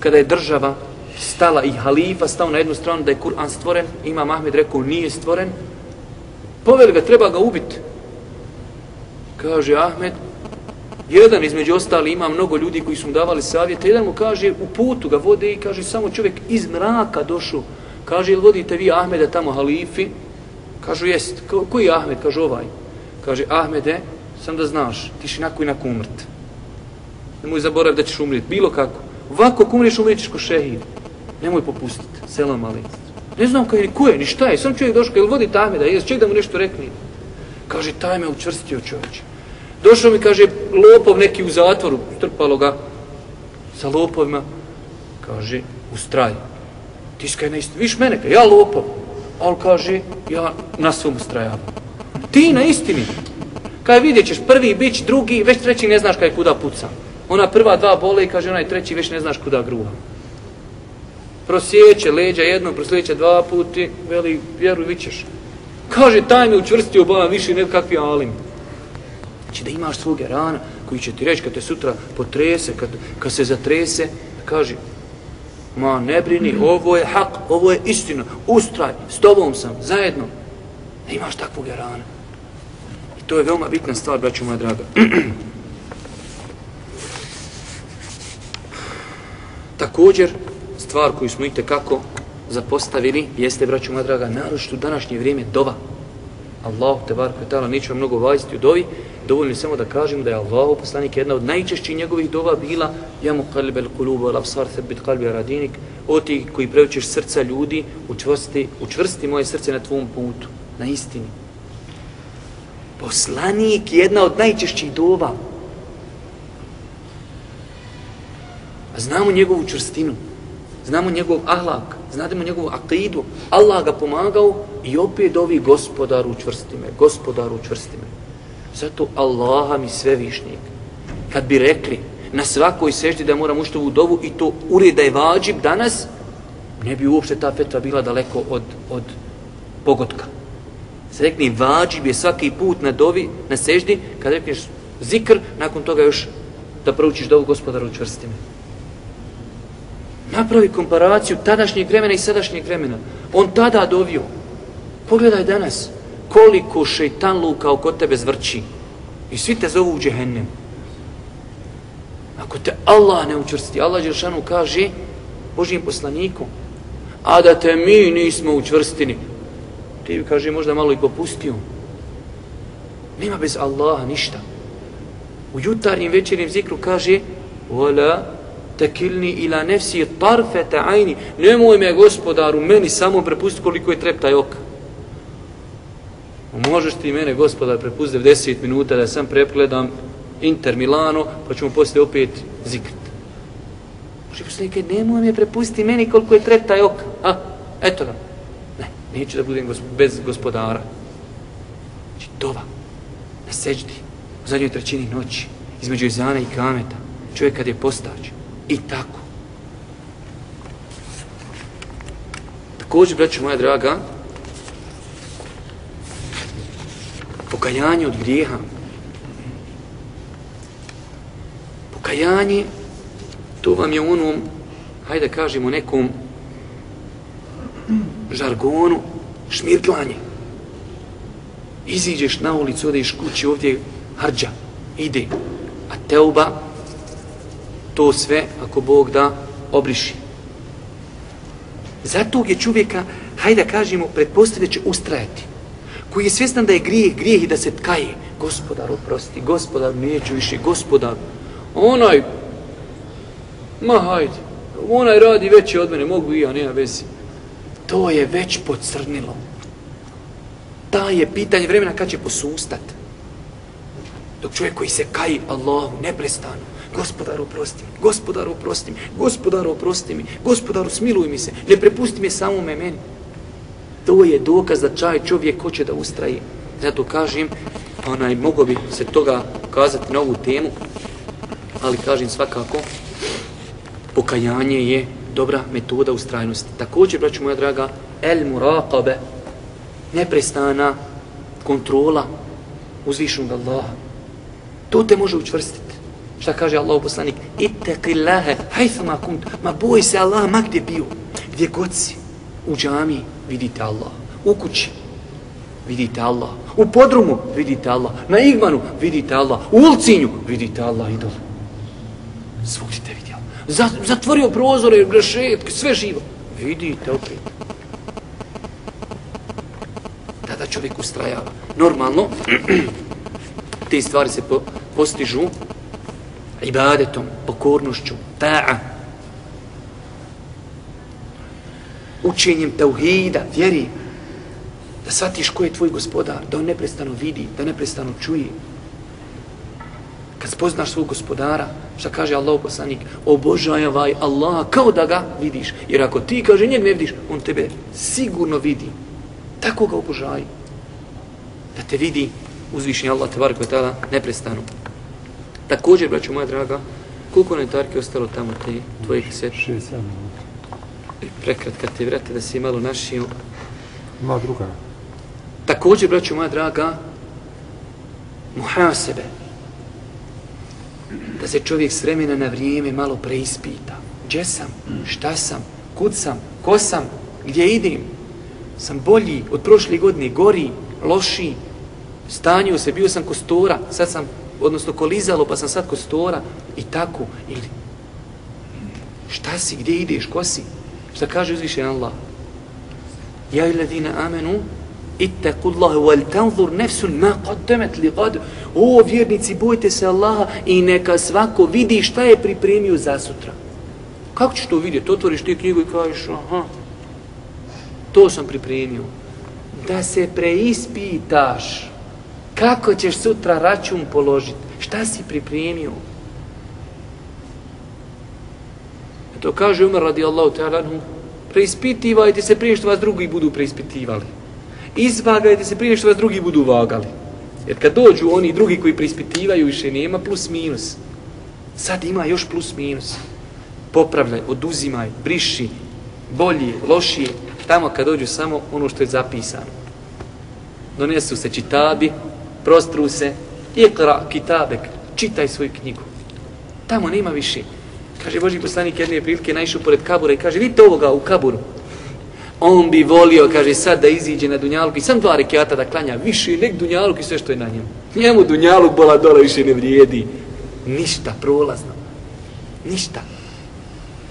kada je država stala i halifa stao na jednu stranu da je Kur'an stvoren, imam Ahmed rekao nije stvoren, poveli ga, treba ga ubiti. Kaže Ahmed, jedan između ostali ima mnogo ljudi koji su mu davali savjete, jedan mu kaže, u putu ga vode i kaže, samo čovjek iz mraka došao, kaže, ili vodite vi Ahmeda tamo halifi, Kažu, jest. Ko, koji je Ahmed? Kaže, ovaj. Kaže, Ahmede, sam da znaš, ti si nako i nako umrt. Nemoj zaborav da ćeš umrijeti, bilo kako. Ovako, ako umriješ, umrijećeš ko šehid. Nemoj popustiti, selam ali. Ne znam kaj, ko je, ni šta je, sam čovjek došao, jel vodi Ahmeda, jes, ček da mu nešto rekni. Kaže, taj me učvrstio čovječe. Došao mi, kaže, lopov neki u zatvoru, trpalo ga sa lopovima. Kaže, u straj. Ti skaj na istinu, viš mene, ja lopov. Ali kaže, ja na svom strajam. Ti na istini. Kaj vidjet ćeš prvi bić, drugi, već treći ne znaš kaj kuda puca. Ona prva dva bole i kaže onaj treći već ne znaš kuda gruha. Prosjeće leđa jedno, prosjeće dva puti, veli, vjeruj, vićeš. Kaže, taj mi učvrstio bolam, više nego kakvi alim. Znači da imaš svoga rana koji će ti reći kad te sutra potrese, kad, kad se zatrese, kaže, ma ne brini, ovo je hak, ovo je istina, ustraj, s tobom sam, zajedno. Ne imaš takvog rana. I to je veoma bitna stvar, braću moja draga. (clears throat) Također, stvar koju smo i kako zapostavili, jeste, braću moja draga, naročito u današnje vrijeme dova. Allah, te bar kvetala, neću vam mnogo vaziti u dovi, dovoljno samo da kažem da je Allah, poslanik, jedna od najčešćih njegovih dova bila ja mu al kulubu al absar thebit kalbi radinik, o ti koji preučeš srca ljudi, učvrsti, učvrsti moje srce na tvom putu, na istini. Poslanik je jedna od najčešćih dova. A znamo njegovu čvrstinu, znamo njegov ahlak, znademo njegovu akidu. Allah ga pomagao i opet ovi gospodaru učvrsti me, gospodaru učvrsti me. Zato Allaha mi svevišnjeg. Kad bi rekli na svakoj seždi da moram ušti u dovu i to ureda da je vađib danas, ne bi uopšte ta fetva bila daleko od, od pogotka. Se rekli, vađib je svaki put na dovi, na seždi, kad rekneš zikr, nakon toga još da proučiš dovu gospodaru učvrsti me. Napravi komparaciju tadašnjeg vremena i sadašnjeg vremena. On tada dovio. Pogledaj danas koliko šeitan luka oko tebe zvrči. I svi te zovu u džehennem. Ako te Allah ne učvrsti, Allah Đeršanu kaže Božijim poslanikom, a da te mi nismo učvrstini, ti bi kaže možda malo i popustio. Nema bez Allaha ništa. U jutarnjim večernim zikru kaže, Vola tekilni ila nefsi tarfete ajni. Nemoj me gospodaru, meni samo prepusti koliko je treptaj oka. Možeš ti mene gospodar prepusti 90 minuta da sam prepgledam Inter Milano, pa ćemo poslije opet zikrit. Može poslije nemoj me prepusti meni koliko je treptaj oka. A, eto ga. Ne, neću da budem gosp bez gospodara. Znači, dova, na seđdi, u zadnjoj trećini noći, između Izana i Kameta, čovjek kad je postač, i tako. Također, braću moja draga, pokajanje od grijeha. Pokajanje, to vam je onom, hajde kažemo nekom žargonu, šmirklanje. Iziđeš na ulicu, odeš kući, ovdje harđa, ide. A teuba, to sve, ako Bog da, obriši. Zato je čovjeka, hajde da kažemo, pretpostavlja će ustrajati. Koji je svjestan da je grijeh, grijeh i da se tkaje. Gospodar, oprosti, gospodar, neću više, gospodar. Onaj, ma hajde, onaj radi veće od mene, mogu i ja, nema vezi. To je već pocrnilo. Ta je pitanje vremena kad će posustati. Dok čovjek koji se kaji Allahu neprestano, gospodaru oprosti mi, gospodaru oprosti mi, gospodaru oprosti mi, gospodaru smiluj mi se, ne prepusti me samome meni. To je dokaz da čaj čovjek hoće da ustraji. Zato kažem, onaj, mogo bi se toga kazati na ovu temu, ali kažem svakako, pokajanje je dobra metoda ustrajnosti. Također, braću moja draga, el muraqabe, neprestana kontrola uzvišnog Allaha. To te može učvrstiti. Šta kaže Allah poslanik? Ittaqi Allahe, hajthama kunt. Ma boj se Allah, ma gdje bio? Gdje god si? U džami vidite Allah. U kući vidite Allah. U podrumu vidite Allah. Na igmanu vidite Allah. U ulcinju vidite Allah idol. Svugdje te vidi Allah. Zatvorio prozore, grešetke, sve živo. Vidite opet. Tada čovjek ustrajava. Normalno, (clears throat) te stvari se po, postižu ibadetom, pokornošću, ta'a, učenjem tauhida, vjeri, da shvatiš ko je tvoj gospodar, da on neprestano vidi, da neprestano čuje. Kad spoznaš svog gospodara, šta kaže Allah poslanik, obožajavaj Allah kao da ga vidiš. Jer ako ti kaže njeg ne vidiš, on tebe sigurno vidi. Tako ga obožaj. da te vidi uzvišenje Allah te barko tada neprestano. Također, braćo moja draga, koliko je tarke ostalo tamo te tvojih set? 6-7 minuta. Prekrat kad te vrate da si malo našio. Ima druga. Također, braćo moja draga, muhasebe. Da se čovjek s vremena na vrijeme malo preispita. Gdje sam? Šta sam? Kud sam? Ko sam? Gdje idem? Sam bolji od prošle godine, gori, loši. Stanio se, bio sam kostora, sad sam, odnosno kolizalo, pa sam sad kostora. I tako. Ili, šta si? Gdje ideš? Ko si? Šta kaže uzvišen Allah? Ja i ladina amenu, ittaqullaha wal tanzur nafsun ma qaddamat li qad o vjernici bojte se Allaha i neka svako vidi šta je pripremio za sutra kako ćeš to vidjeti otvoriš ti knjigu i kažeš aha to sam pripremio da se preispitaš kako ćeš sutra račun položiti šta si pripremio to kaže Umar radijallahu ta'ala preispitivajte se prije što vas drugi budu preispitivali izvagajte se prije što vas drugi budu vagali. Jer kad dođu oni drugi koji preispitivaju više nema plus minus. Sad ima još plus minus. Popravljaj, oduzimaj, briši, bolji, lošije. Tamo kad dođu samo ono što je zapisano. Donesu se čitabi, prostru se, ikra kitabek, čitaj svoju knjigu. Tamo nema više. Kaže Boži poslanik jedne prilike, naišu pored kabura i kaže, vidite ovoga u kaburu on bi volio, kaže, sad da iziđe na Dunjaluk i sam dva rekiata da klanja više nek Dunjaluk i sve što je na njemu. Njemu Dunjaluk bola dole više ne vrijedi. Ništa, prolazno. Ništa.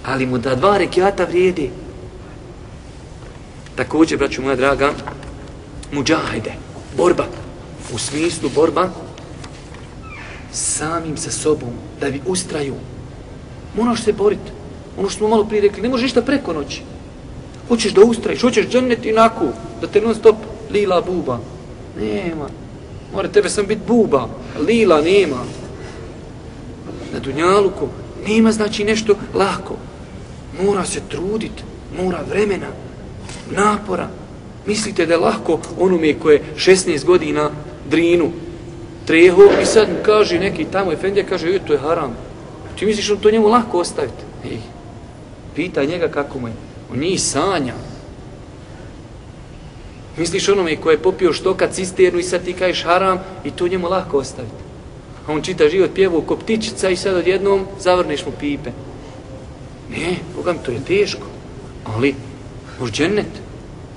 Ali mu da dva rekiata vrijedi. Također, braću moja draga, muđahajde, borba. U smislu borba samim sa sobom, da bi ustraju. Moraš se boriti. Ono što smo malo prije rekli, ne može ništa preko noći. Hoćeš da ustraješ, hoćeš džennet inaku, da te non stop lila buba. Nema. Mora tebe sam biti buba, lila nema. Na dunjaluku nema znači nešto lako. Mora se trudit, mora vremena, napora. Mislite da je lako onome koje 16 godina drinu, treho i sad mu kaže neki tamo efendija, kaže, joj, to je haram. Ti misliš on to njemu lako ostaviti? Ej, pita njega kako mu je. On njih sanja. Misliš onome ko je popio štoka cisternu i sad ti kažeš haram i to njemu lako ostaviti. A on čita život pjevu ko ptičica i sad odjednom zavrneš mu pipe. Ne, Boga mi to je teško. Ali, možda džennet.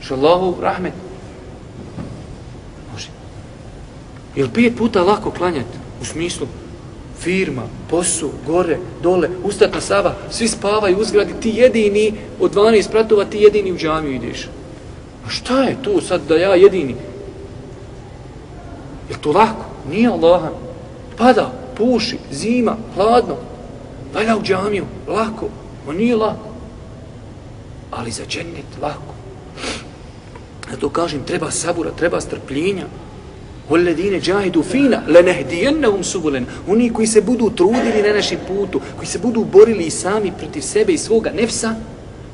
Šallahu, rahmet. Može. Jel pet puta lako klanjati? U smislu, firma, posu, gore, dole, ustatna sava, svi spavaju u zgradi, ti jedini od 12 pratova, ti jedini u džamiju ideš. A šta je to sad da ja jedini? Je to lako? Nije Allahan. Pada, puši, zima, hladno. Valja u džamiju, lako. Ma nije lako. Ali za džennet lako. Zato kažem, treba sabura, treba strpljenja. Walladine jahidu fina lanahdiyannahum subulana. Oni koji se budu trudili na našem putu, koji se budu borili i sami protiv sebe i svoga nefsa,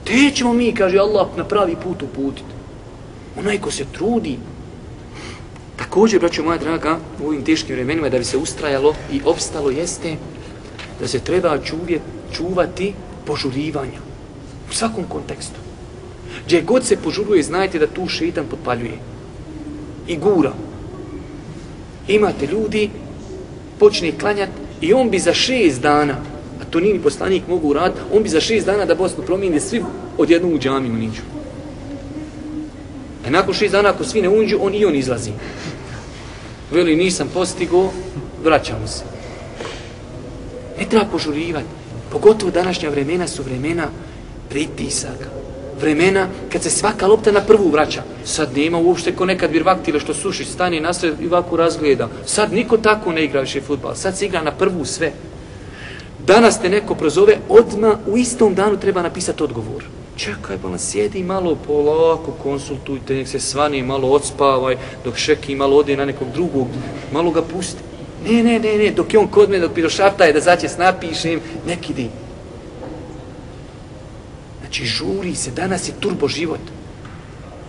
te ćemo mi, kaže Allah, na pravi put uputiti. Onaj ko se trudi. Također, braćo moja draga, u ovim teškim vremenima da bi se ustrajalo i opstalo jeste da se treba čuvje, čuvati požurivanja u svakom kontekstu. Gdje god se požuruje, znajte da tu šeitan potpaljuje i gura imate ljudi, počne klanjati i on bi za šest dana, a to nije poslanik mogu uraditi, on bi za šest dana da Bosnu promijene svi odjednom u džamiju niđu. A nakon šest dana, ako svi ne unđu, on i on izlazi. Veli, nisam postigo, vraćamo se. Ne treba požurivati. Pogotovo današnja vremena su vremena pritisaka vremena kad se svaka lopta na prvu vraća. Sad nema uopšte ko nekad birvaktile što suši, stani nasred i ovako razgleda. Sad niko tako ne igra više futbal. Sad se igra na prvu sve. Danas te neko prozove, odma u istom danu treba napisati odgovor. Čekaj, pa sjedi malo polako, konsultujte, nek se svani malo odspavaj, dok šeki malo ode na nekog drugog, malo ga pusti. Ne, ne, ne, ne, dok je on kod me, dok pirošaptaje da začes napišem, nek ide. Znači, žuri se, danas je turbo život.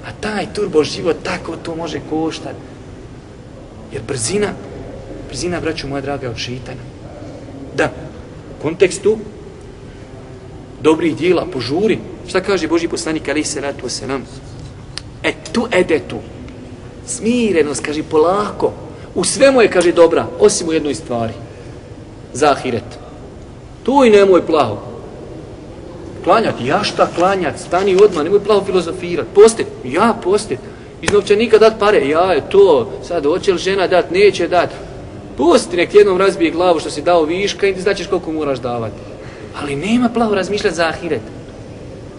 A taj turbo život tako to može koštati. Jer brzina, brzina, braću moja draga, je od šeitana. Da, u kontekstu dobrih dijela, požuri. Šta kaže Boži poslanik, ali se ratu se nam? E tu ede tu. Smirenost, kaže, polako. U svemu je, kaže, dobra, osim u jednoj stvari. Zahiret. Tu i nemoj plaho. Klanjati, ja šta klanjati, stani odmah, nemoj plavo filozofirat. Postit, ja postit. Iz novčanika dat pare, ja je to, sad hoće li žena dat, neće dat. Pusti, nek jednom razbije glavu što si dao viška i ti značiš koliko moraš davati. Ali nema plavo razmišljati za ahiret.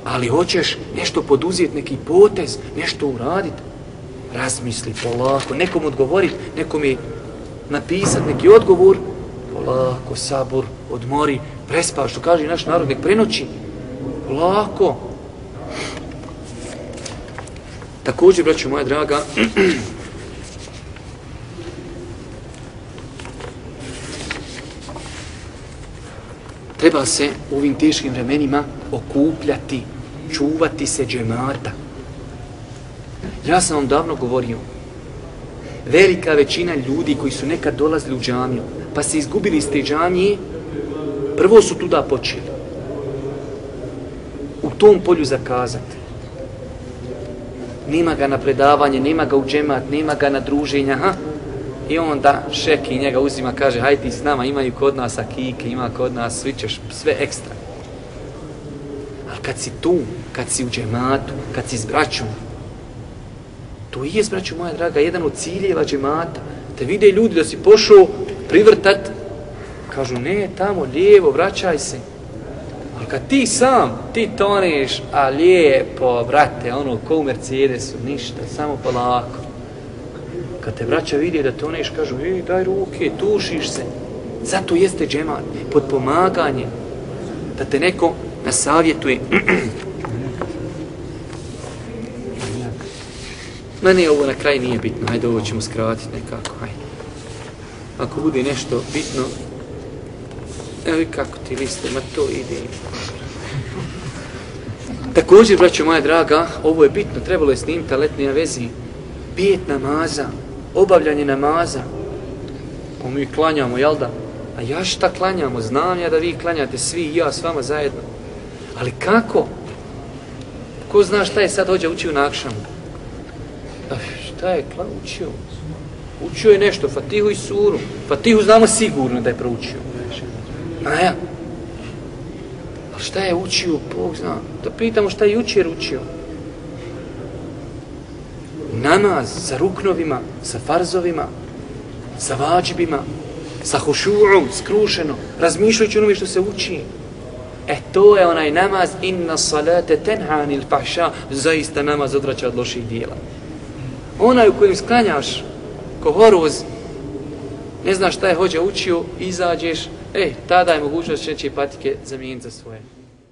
Ali hoćeš nešto poduzeti, neki potez, nešto uraditi. Razmisli polako, nekom odgovoriti, nekom je napisati neki odgovor. Polako, sabor, odmori, prespav, što kaže naš narod, nek prenoći. Lako. Također, braću moja draga, treba se u ovim teškim vremenima okupljati, čuvati se džemata. Ja sam vam davno govorio, velika većina ljudi koji su nekad dolazili u džamiju, pa se izgubili iz te džamije, prvo su tuda počeli. U tom polju zakazati. Nima ga na predavanje, nema ga u džemat, nema ga na druženja, ha? I onda šeki njega uzima, kaže, hajde ti s nama, imaju kod nas akike, ima kod nas, svi ćeš, sve ekstra. Ali kad si tu, kad si u džematu, kad si s braćom, to i je, braću moja draga, jedan od ciljeva džemata. Te vide ljudi da si pošao privrtat, kažu, ne, tamo, lijevo, vraćaj se. Kad ti sam, ti toneš, a lijepo, brate, ono, ko u Mercedesu, ništa, samo polako. Kad te braća vidi da toneš, kažu, ej, daj ruke, tušiš se. Zato jeste džemat, pod pomaganje, da te neko nasavjetuje. (clears throat) Mene ovo na kraj nije bitno, hajde ovo ćemo skratiti nekako, hajde. Ako bude nešto bitno, evo kako ti liste, ma to ide. Također, braćo moja draga, ovo je bitno, trebalo je snimiti letnije vezi. Pijet namaza, obavljanje namaza, pa mi klanjamo, jel da? A ja šta klanjamo? Znam ja da vi klanjate svi i ja s vama zajedno. Ali kako? Ko zna šta je sad hođa učio na akšamu? Šta je klan učio? Učio je nešto, Fatihu i Suru. Fatihu znamo sigurno da je proučio. A ja? A pa šta je učio? Bog zna. Da pitamo šta je jučer učio namaz sa ruknovima, sa farzovima, sa vađbima, sa hušu'om, skrušeno, razmišljajući onome što se uči. E to je onaj namaz inna salate tenhanil fahša, zaista namaz odvraća od loših dijela. Onaj u kojem sklanjaš ko horoz, ne znaš šta je hođa učio, izađeš, e, tada je mogućnost čeće patike zamijeniti za svoje.